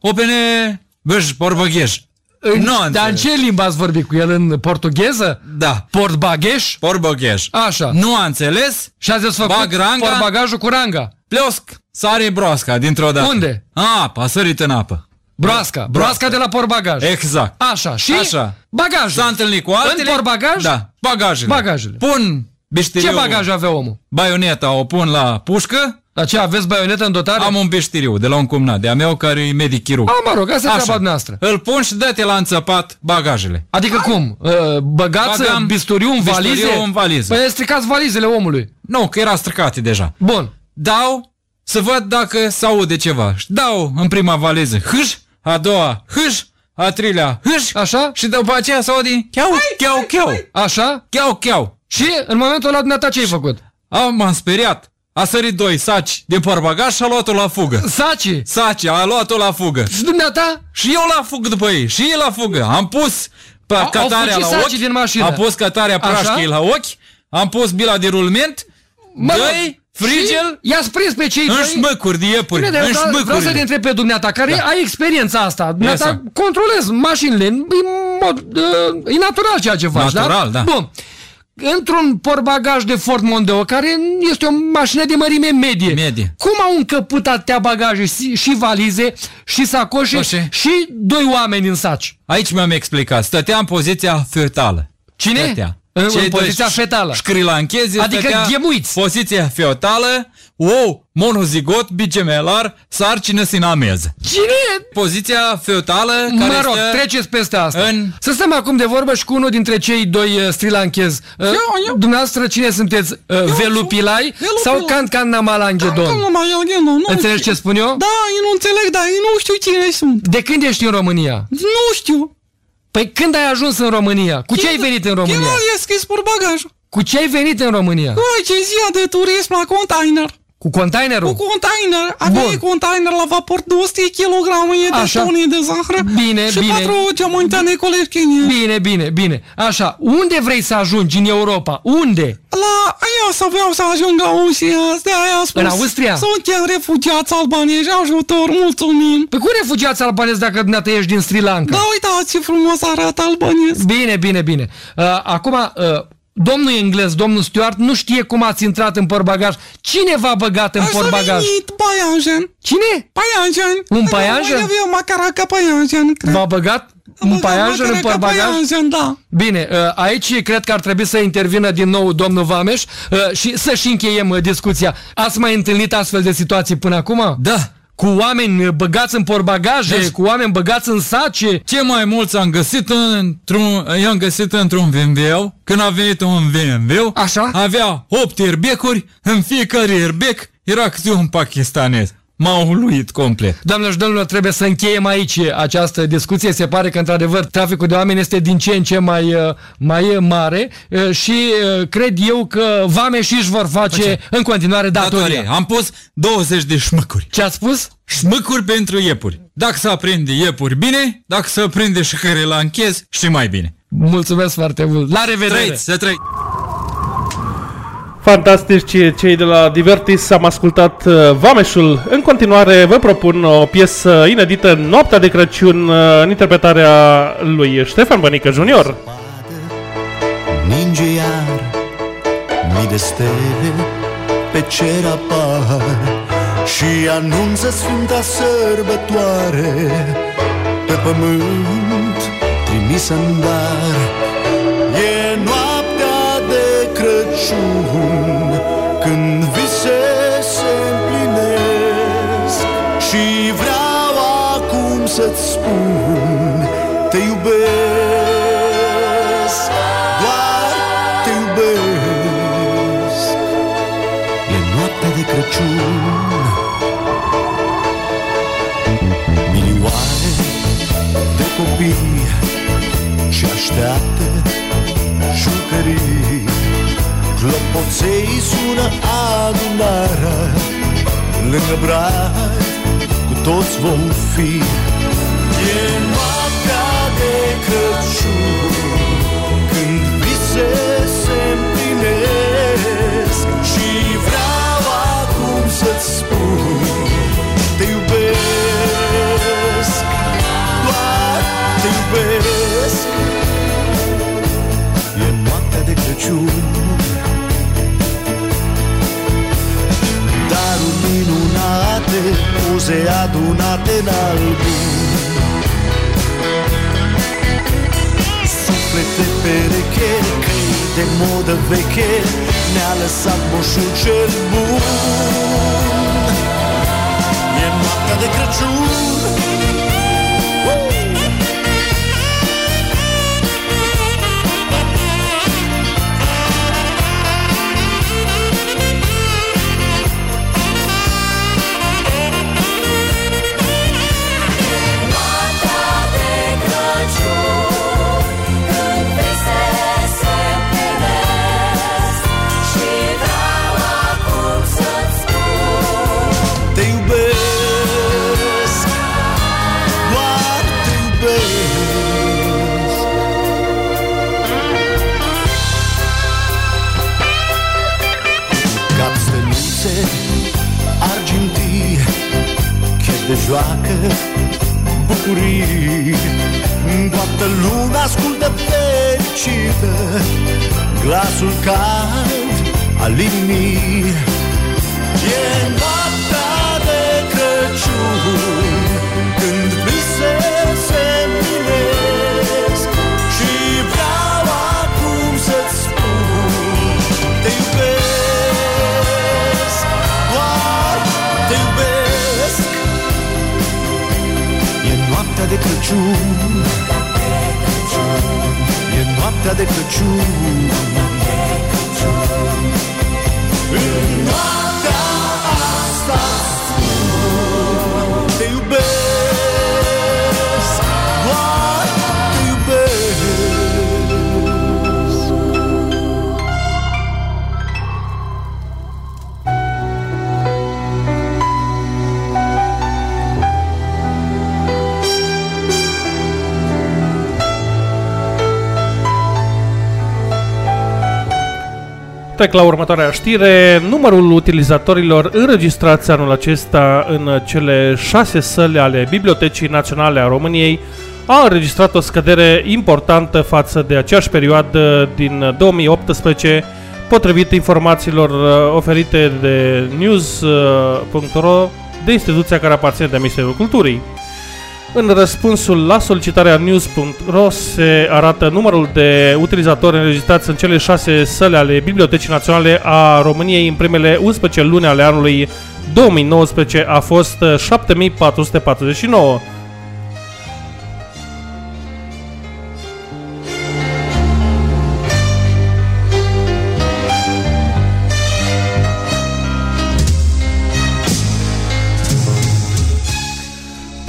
opene, băj, porbagaj. În, Nu a dar în înțeles. ce limbă ați vorbit cu el? În portugheză? Da. Portbagheș? Porbagaj. Așa. Nu a înțeles. Și ați desfăcut Bag ranga. portbagajul cu ranga. Plesc, sare broasca dintr-o dată. Unde? A, a sărit în apă. Broasca. Broasca de la portbagaj. Exact. Așa. Și Așa. bagajul. S-a întâlnit cu altele. În portbagaj? Da, bagajele. Bagajele. Pun biștiriu. Ce bagaj avea omul? Baioneta o pun la pușcă. Dar ce, aveți baionetă în dotare? Am un biștiriu de la un cumnat de-a meu care e medic chirurg. A, mă rog, asta e Așa. treaba noastră. Îl pun și dă-te la înțăpat bagajele. Adică cum? Uh, Băgați Bagam bisturiu în bisturiu valize? în valiză. Păi stricați valizele omului. Nu, că era stricate deja. Bun. Dau să văd dacă se aude ceva. Și dau în prima valiză hâș, a doua hâș, a treilea hâș, Așa? și după aceea se aude cheau, cheau, cheau, Așa? cheau, cheau. Și în momentul ăla dumneata ce ai făcut? Am, m-am speriat. A sărit doi saci din portbagaj și a luat-o la fugă. Saci? Saci, a luat-o la fugă. Și dumneata? Și eu la fug după ei, și ei la fugă. Am pus pe Au- au catarea fugit la sacii ochi, din mașină. am pus catarea Așa? prașchei la ochi, am pus bila de rulment, Mă rog, dă-i Frigel, i-ați prins pe cei În doi... șmăcuri de iepuri, Bine, în vreau, vreau să șmăcuri. te întreb pe dumneata, care Da. ai experiența asta. Dumneata Yes, sir. controlezi mașinile, în mod, uh, e natural ceea ce faci, Natural, da. Bun. Într-un portbagaj de Ford Mondeo, care este o mașină de mărime medie. Medie. Cum au încăput atâtea bagaje, și, și valize, și sacoșe, Coșe. și doi oameni în saci? Aici mi-am explicat. Stătea în poziția fetală. Cine? Stătea. În- în Cei doi poziția fetală. Șcrilanchezi Adică stătea ghemuiți. Poziția fetală, ou, monozigot, bigemelar, sarcină sinameză. Cine? Poziția fetală Mă care rog, stă treceți peste asta. în- Să stăm acum de vorbă și cu unul dintre cei doi uh, strilanchez. Uh, eu. Dumneavoastră cine sunteți? Uh, Velupilai Velupilai. sau Can Can Namalangedon? Nu mai eu, nu, nu Înțelegi știu. ce spun eu? Da, eu nu înțeleg, dar eu nu știu cine sunt. De când ești în România? Nu știu. Păi când ai ajuns în România? Cu ce ai venit în România? Eu i scris por bagajul. Cu ce ai venit în România? Cu agenzia de turism la container. Cu containerul? Cu container. Avea Bun. container la vapor 200 kg de Așa. tone de zahăr. Bine, și bine. patru geamantane coleșchini. Bine, bine, bine. Așa, unde vrei să ajungi în Europa? Unde? La aia să vreau să ajung la Austria, de aia a spus. În Austria? Suntem refugiați albanezi, ajutor, mulțumim. Pe cum refugiați albanezi dacă dumneata ești din Sri Lanka? Da, uitați ce frumos arată albanez. Bine, bine, bine. Uh, acum, uh, domnul englez, domnul Stuart, nu știe cum ați intrat în portbagaj. Cine v-a băgat în Așa portbagaj? venit Paianjen. Cine? Paianjen. Un paianjen? Mai avea macaraca Paianjen, cred. V-a băgat un paianjen în Macaraca portbagaj? Paianjen, da. Bine, uh, aici cred că ar trebui să intervină din nou domnul Vameș uh, și să-și încheiem uh, discuția. Ați mai întâlnit astfel de situații până acum? Da. Cu oameni uh, băgați în porbagaje, Da. cu oameni băgați în sace. Ce mai mulți am găsit într-un, i-am găsit într-un VMV, când a venit un VMV, Așa. avea 8 airbag-uri, în fiecare airbag era câte un pakistanez. M-a uluit complet. Doamnelor și domnilor, trebuie să încheiem aici această discuție. Se pare că, într-adevăr, traficul de oameni este din ce în ce mai, uh, mai mare uh, și uh, cred eu că vame și își vor face în continuare datoria. Datorie. Am pus 20 de șmăcuri. Ce ați spus? Șmăcuri pentru iepuri. Dacă se aprinde iepuri, bine. Dacă se aprinde și care la închez, și mai bine. Mulțumesc foarte mult. La revedere! Trăiți, să trăiți! Fantastici cei de la Divertis, am ascultat uh, Vameșul. În continuare vă propun o piesă inedită, Noaptea de Crăciun, uh, în interpretarea lui Ștefan Bănică Junior. Ninge iar mii de stele pe cer apar Și anunță sfânta sărbătoare Pe pământ trimisă în dar Crăciun Când vise se împlinesc. Și vreau acum să-ți spun Te iubesc Doar te iubesc. E noaptea de Crăciun. Milioane de copii Și așteaptă jucării Clopoței sună adunarea. Lângă brad cu toți vom fi. E noaptea de Crăciun Când vise se împlinesc. Și vreau acum să-ți spun Te iubesc. Doar te iubesc. E noaptea de Crăciun minunate Poze adunate în album. Suflete pereche Căi de modă veche Ne-a lăsat moșul cel bun. E noaptea de Crăciun se joacă bucurii. Toată lumea ascultă fericită Glasul cald al inimii. E Crăciun. E noaptea de Crăciun Trec la următoarea știre. Numărul utilizatorilor înregistrați anul acesta în cele șase săli ale Bibliotecii Naționale a României a înregistrat o scădere importantă față de aceeași perioadă din 2018, potrivit informațiilor uh, oferite de news.ro de instituția care aparține de Ministerul Culturii. În răspunsul la solicitarea news.ro se arată numărul de utilizatori înregistrați în cele șase săli ale Bibliotecii Naționale a României în primele 11 luni ale anului 2019 a fost uh, 7449.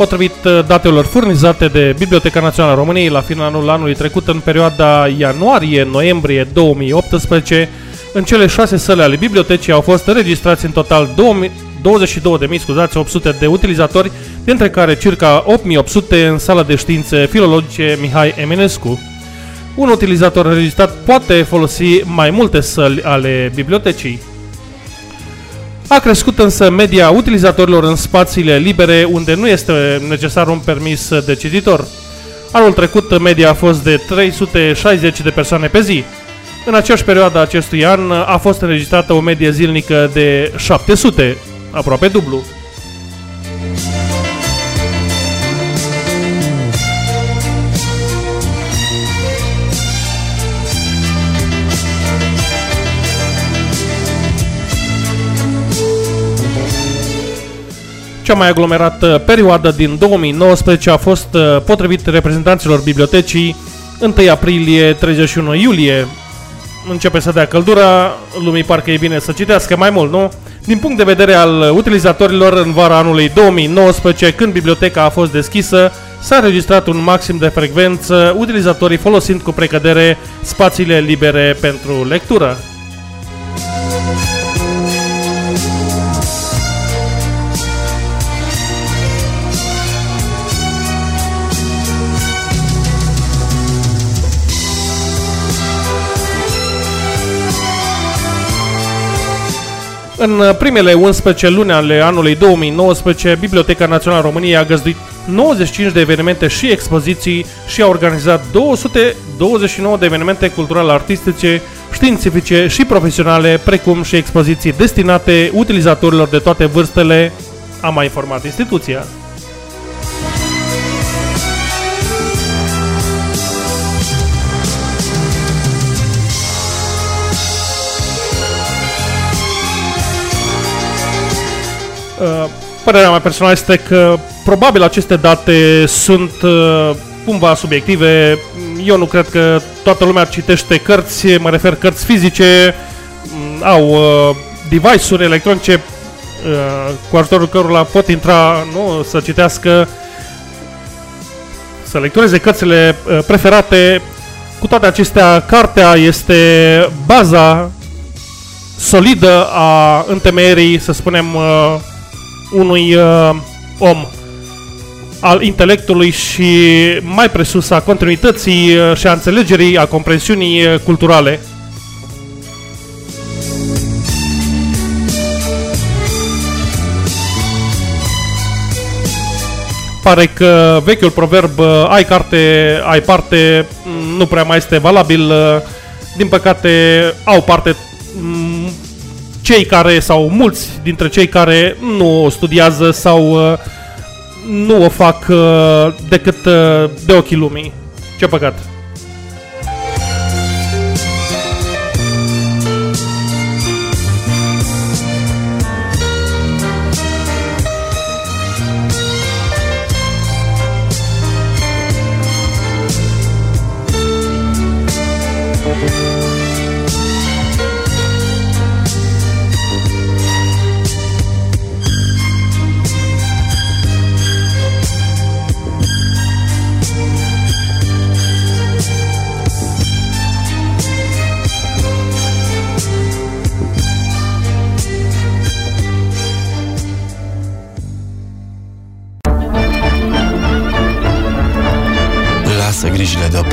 Potrivit uh, datelor furnizate de Biblioteca Națională a României la finalul anului trecut, în perioada ianuarie-noiembrie 2018, în cele șase săle ale bibliotecii au fost înregistrați în total 22.000, scuzați, 800 de utilizatori, dintre care circa 8.800 în sala de științe filologice Mihai Eminescu. Un utilizator înregistrat poate folosi mai multe săli ale bibliotecii. A crescut însă media utilizatorilor în spațiile libere unde nu este necesar un permis de cititor. Anul trecut media a fost de 360 de persoane pe zi. În aceeași perioadă acestui an a fost înregistrată o medie zilnică de 700, aproape dublu. Cea mai aglomerată perioadă din 2019 a fost, uh, potrivit reprezentanților bibliotecii, 1 aprilie 31 iulie. Începe să dea căldura, lumii parcă e bine să citească mai mult, nu? Din punct de vedere al utilizatorilor, în vara anului 2019, când biblioteca a fost deschisă, s-a înregistrat un maxim de frecvență, utilizatorii folosind cu precădere spațiile libere pentru lectură. În uh, primele 11 luni ale anului 2019, Biblioteca Națională a României a găzduit 95 de evenimente și expoziții și a organizat 229 de evenimente culturale artistice, științifice și profesionale, precum și expoziții destinate utilizatorilor de toate vârstele, a mai informat instituția. Părerea mea personală este că probabil aceste date sunt uh, cumva subiective. Eu nu cred că toată lumea citește cărți, mă refer cărți fizice, m, au uh, device-uri electronice uh, cu ajutorul cărora pot intra, nu, să citească, să lectureze cărțile uh, preferate. Cu toate acestea, cartea este baza solidă a întemeierii, să spunem, uh, unui uh, om al intelectului și mai presus a continuității uh, și a înțelegerii, a comprensiunii uh, culturale. pare că vechiul proverb uh, ai carte, ai parte mm, nu prea mai este valabil. Uh, Din păcate au parte mm, cei care sau mulți dintre cei care nu o studiază sau uh, nu o fac uh, decât uh, de ochii lumii. Ce păcat.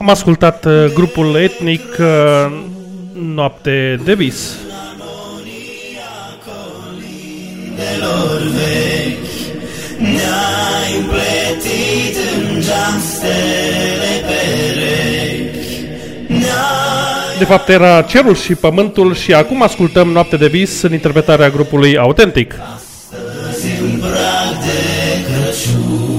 Am ascultat uh, grupul etnic uh, Noapte de vis. Delor vechi Ne-ai împletit în geam stele perechi Ne-ai De fapt era Cerul și Pământul și acum ascultăm Noapte de vis în interpretarea grupului Autentic. zi un prag de Crăciun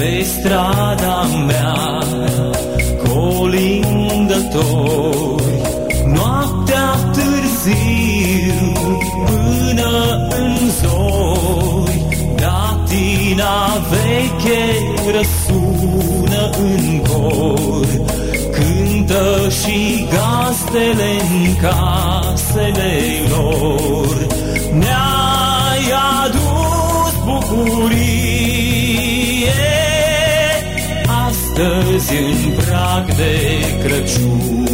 Pe strada mea colindători Noaptea târziu până în zori Datina veche răsună în cor Cânt nuntă și gazdele în casele lor. Ne-ai adus bucurie, astăzi în prag de Crăciun.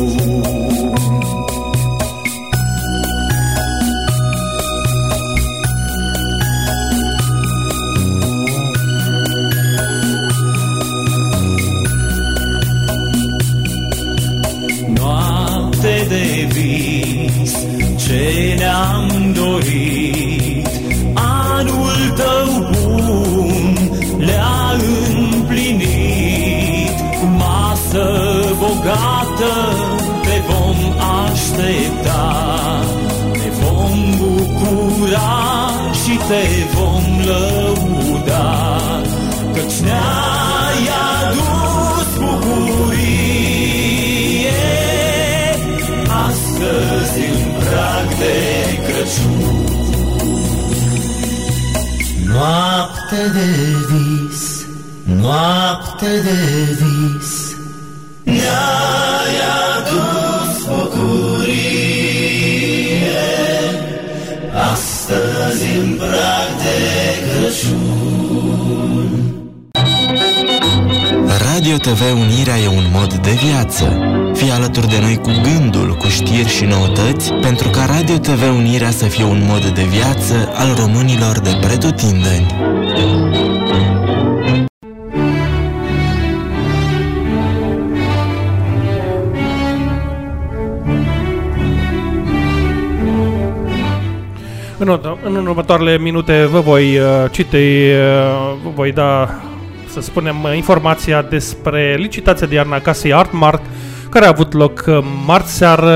Noapte de vis ce ne-am dorit aștepta Ne vom bucura și te vom lăuda Căci ne-ai adus bucurie. Astăzi în prag de Crăciun. Noapte de vis, noapte de vis. Ne-ai adus bucurie Astăzi în prag de Crăciun Radio TV Unirea e un mod de viață. Fii alături de noi cu gândul, cu știri și noutăți, pentru ca Radio TV Unirea să fie un mod de viață al românilor de pretutindeni. În, urmă- în următoarele minute vă voi uh, citi, uh, vă voi da, să spunem, uh, informația despre licitația de iarnă a casei Artmart, care a avut loc uh, marți seară,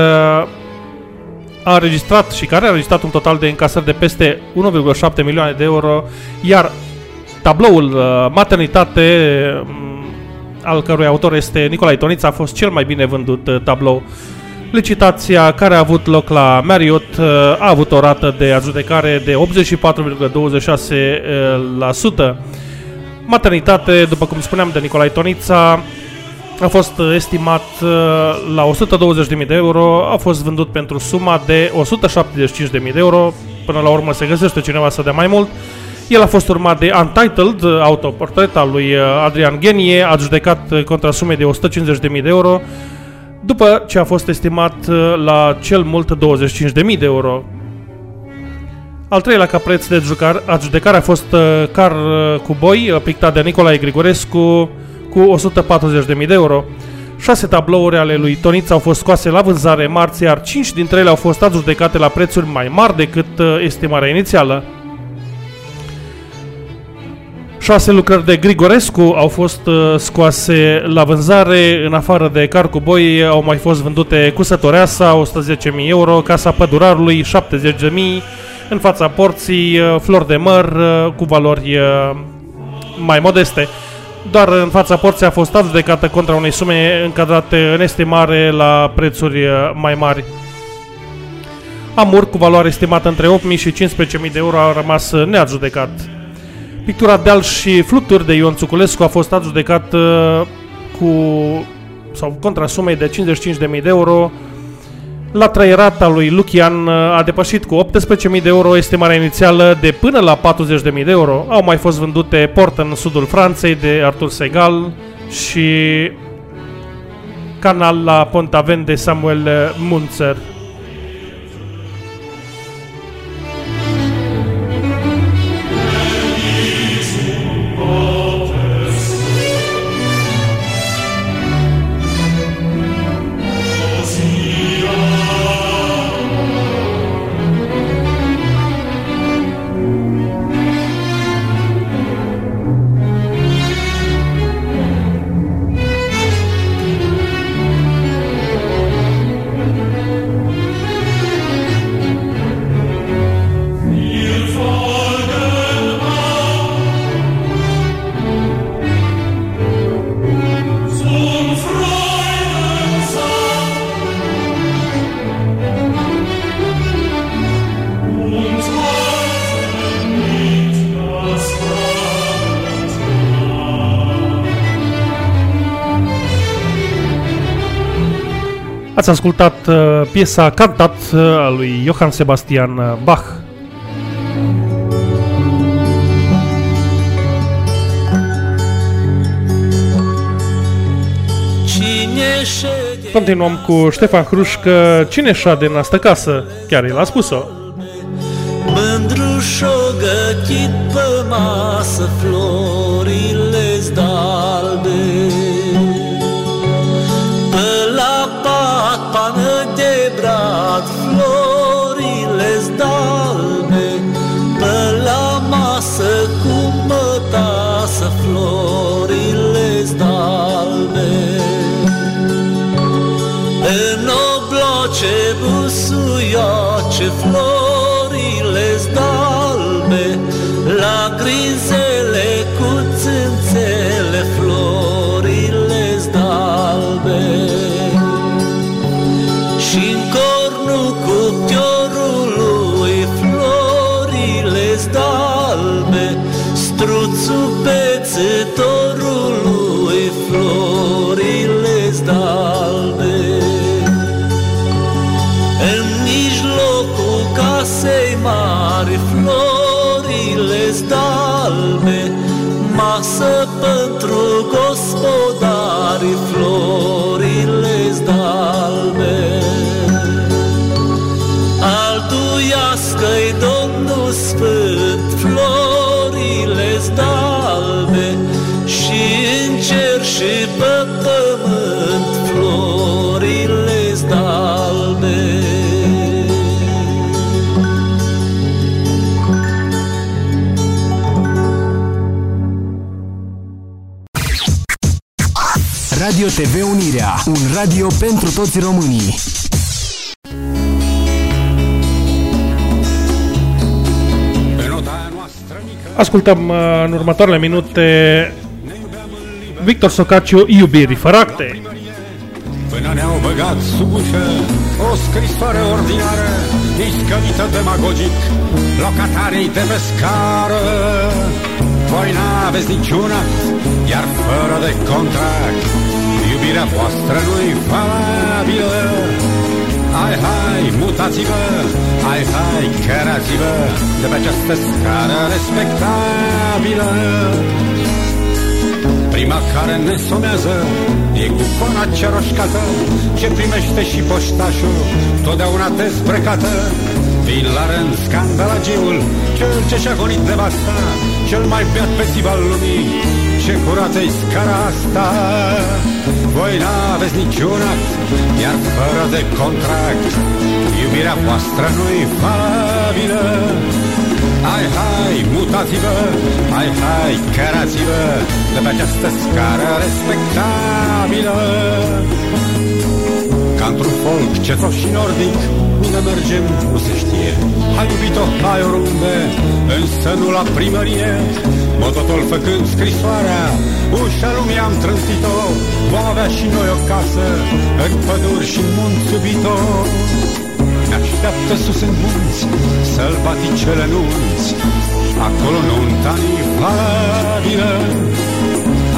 a înregistrat și care a înregistrat un total de încasări de peste 1,7 milioane de euro, iar tabloul uh, maternitate, um, al cărui autor este Nicolae Tonița, a fost cel mai bine vândut uh, tablou. Licitația care a avut loc la Marriott uh, a avut o rată de adjudecare de 84,26%. Maternitate, după cum spuneam, de Nicolae Tonița, a fost uh, estimat uh, la 120.000 de euro, a fost vândut pentru suma de 175.000 de euro, până la urmă se găsește cineva să dea mai mult. El a fost urmat de Untitled, uh, autoportret al lui uh, Adrian Genie, adjudecat uh, contra sumei de 150.000 de euro, după ce a fost estimat uh, la cel mult 25.000 de euro. Al treilea ca preț de adjucar- adjudecare a fost uh, car uh, cu boi, uh, pictat de Nicolae Grigorescu, cu 140.000 de euro. Șase tablouri ale lui Tonița au fost scoase la vânzare marți, iar cinci dintre ele au fost adjudecate la prețuri mai mari decât uh, estimarea inițială. Șase lucrări de Grigorescu au fost uh, scoase la vânzare, în afară de car cu boi au mai fost vândute Cusătoreasa, 110.000 euro, Casa Pădurarului, 70.000, în fața porții, uh, flori de măr uh, cu valori uh, mai modeste. Doar în fața porții a fost adjudecată contra unei sume încadrate în estimare la prețuri uh, mai mari. Amur cu valoare estimată între 8.000 și 15.000 de euro a rămas uh, neadjudecat. Pictura Deal și Fluturi de Ion Țuculescu a fost adjudecat uh, cu sau contra sumei de 55.000 de euro. La traierata lui Lucian uh, a depășit cu 18.000 de euro estimarea inițială de până la 40.000 de euro. Au mai fost vândute port în sudul Franței de Artur Segal și canal la Pontaven de Samuel uh, Munzer. Ați ascultat uh, piesa Cantat uh, a lui Johann Sebastian uh, Bach. Cine șede Continuăm cu Ștefan Hrușcă, cine șade în asta casă? Chiar el a spus-o. Mândruș și-o gătit pe masă florile Radio TV Unirea, un radio pentru toți românii. Ascultăm uh, în următoarele minute Victor Socaciu, Iubiri fără acte. Până ne-au băgat sub ușă O scrisoare ordinară Iscăvită demagogic Locatarii de pe scară Voi n-aveți niciuna Iar fără de contract Iubirea voastră nu-i valabilă Hai, hai, mutați-vă! Hai, hai, cărați-vă De pe această scară respectabilă. Prima care ne somează E cu cona cea roșcată Ce primește și poștașul Totdeauna dezbrăcată. Vin la rând scandalagiul Cel ce și-a gonit de basta Cel mai beat pe țiva lumii Ce curată-i scara asta Voi n-aveți niciun act Iar fără de contract Iubirea voastră nu-i valabilă. Hai, hai, mutați-vă, hai, hai, cărați-vă De pe această scară respectabilă. Ca într-un folk cetos și nordic Unde mergem nu se știe. Hai iubito, hai oriunde Însă nu la primărie. Mototol făcând scrisoarea Ușa lumii am trântit-o. Vom avea și noi o casă În păduri și în munți iubito. Ne așteaptă sus în munți Sălbaticele nunți Acolo nunta ni valabilă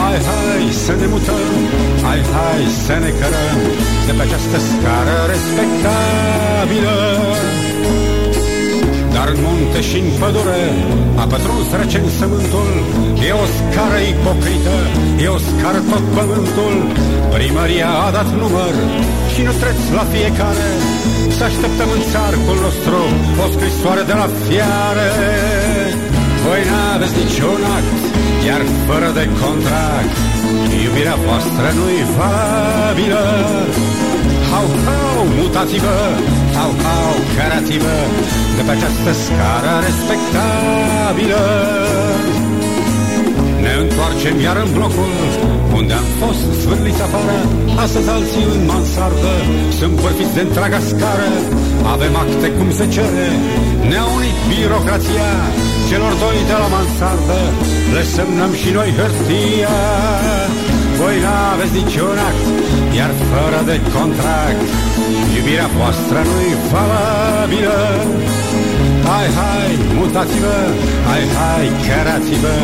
Hai, hai să ne mutăm. Hai, hai să ne cărăm. De pe această scară respectabilă. Dar în munte și în pădure A pătruns recensământul E o scară ipocrită E o scară tot pământul. Primăria a dat număr Și nu treț la fiecare. Să așteptăm în țarcul nostru O scrisoare de la fiare. Voi n-aveți niciun act Iar fără de contract Iubirea voastră nu-i valabilă Hau, hau, mutați-vă Hau, hau, cărați-vă De pe această scară respectabilă. Ne întoarcem iar în blocul Unde am fost zvârliți afară Astăzi alții în mansardă Sunt bărfiți de întreaga scară. Avem acte cum se cere Ne-a unit birocrația Celor doi de la mansardă le semnăm și noi hârtia. Voi n-aveți niciun act, iar fără de contract Iubirea voastră nu-i valabilă. Hai, hai, mutați-vă, hai, hai, cărați-vă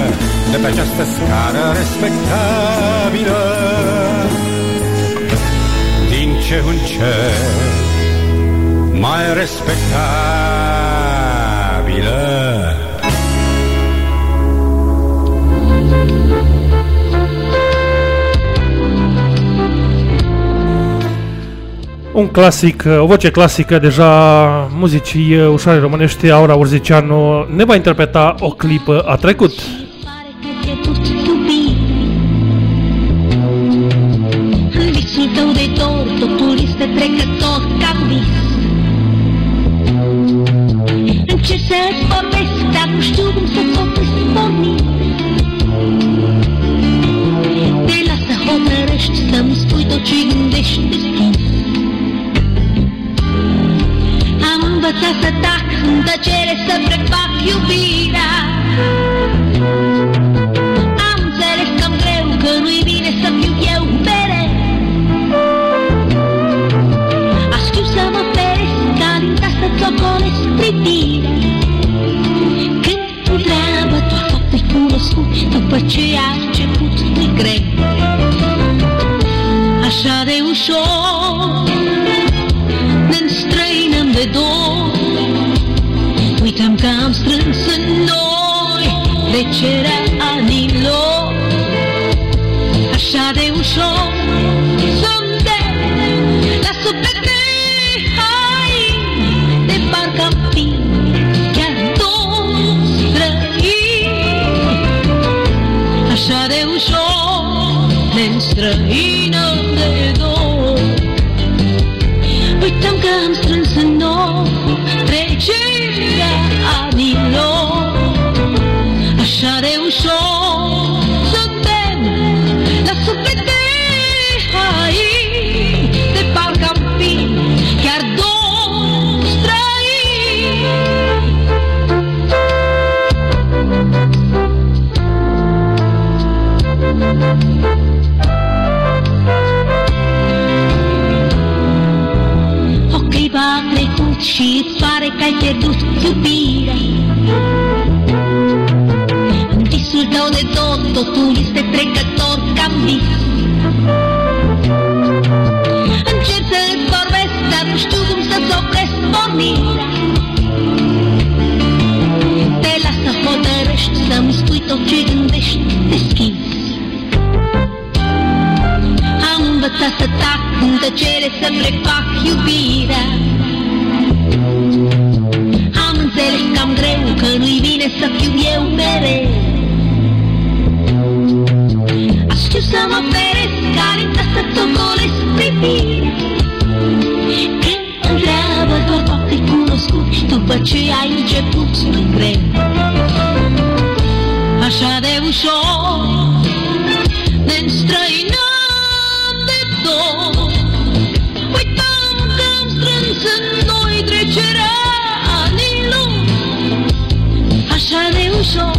De pe această scară respectabilă. Din ce în ce mai respectabilă. un clasic, o voce clasică deja muzicii ușoare românești, Aura Urzicianu, ne va interpreta o clipă a trecut. plăcere să-mi refac iubirea. Am înțeles cam greu că nu-i bine să fiu eu mereu. Aș știu să mă feresc, care să tocolesc privirea. Când întreabă doar poate cunoscut, după ce ai început, nu greu. Așa de ușor show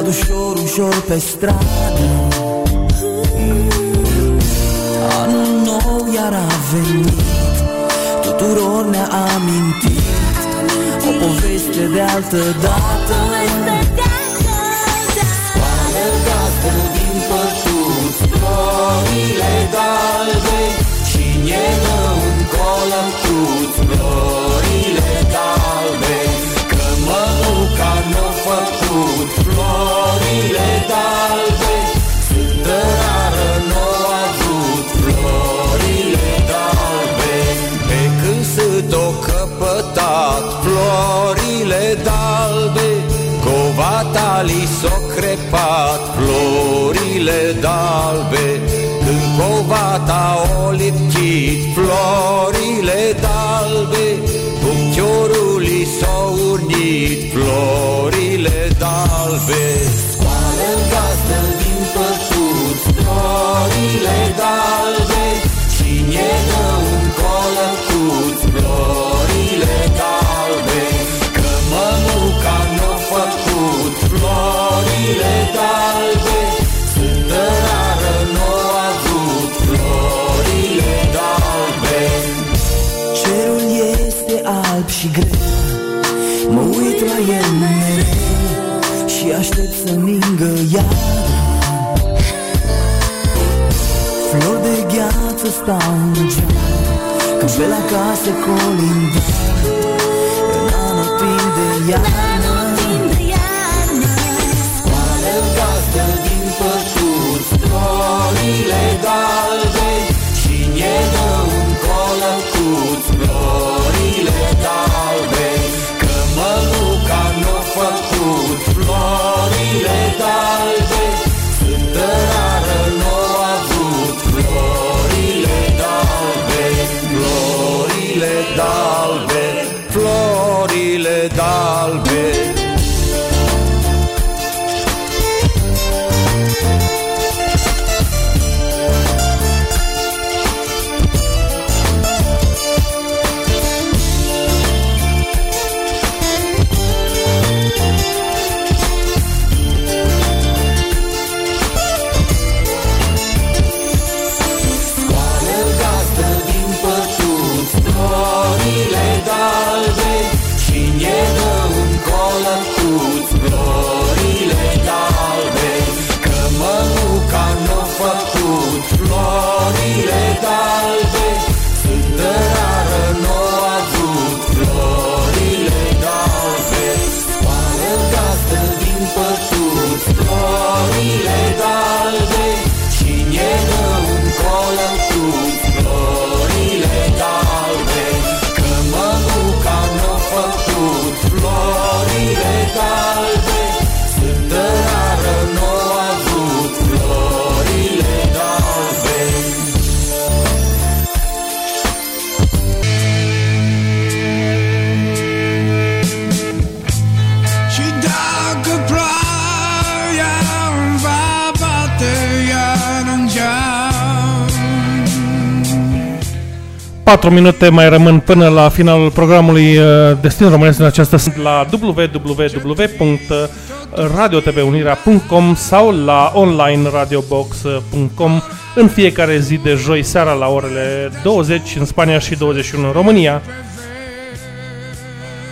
Cad ușor, ușor pe stradă. Anul nou iar a venit Tuturor ne-a amintit. O poveste de altă dată. Scoală gazdă din pătuți Florile galbe. Cine dă un colăcuț Florile căpătat Florile dalbe Covata li s-o crepat Florile dalbe. Când covata o lipchit Florile dalbe Punctiorul li s-o urnit Florile dalbe. Scoală gazdă din pătuți Florile dalbe Cine dă să ningă iar Flori de gheață stau în geam Când pe la casă colindă În anotimp de iarnă Florile 4 minute mai rămân până la finalul programului uh, Destin Românesc din această sunt la www.radiotvunirea.com sau la onlineradiobox.com în fiecare zi de joi seara la orele 20 în Spania și 21 în România.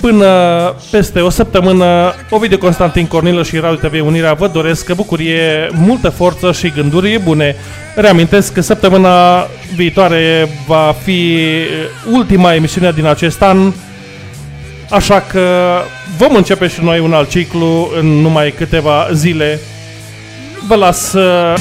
Până peste o săptămână, Ovidiu Constantin Cornilă și Radio TV Unirea vă doresc bucurie, multă forță și gânduri bune. Reamintesc că săptămâna viitoare va fi ultima emisiune din acest an, așa că vom începe și noi un alt ciclu în numai câteva zile. Vă las uh,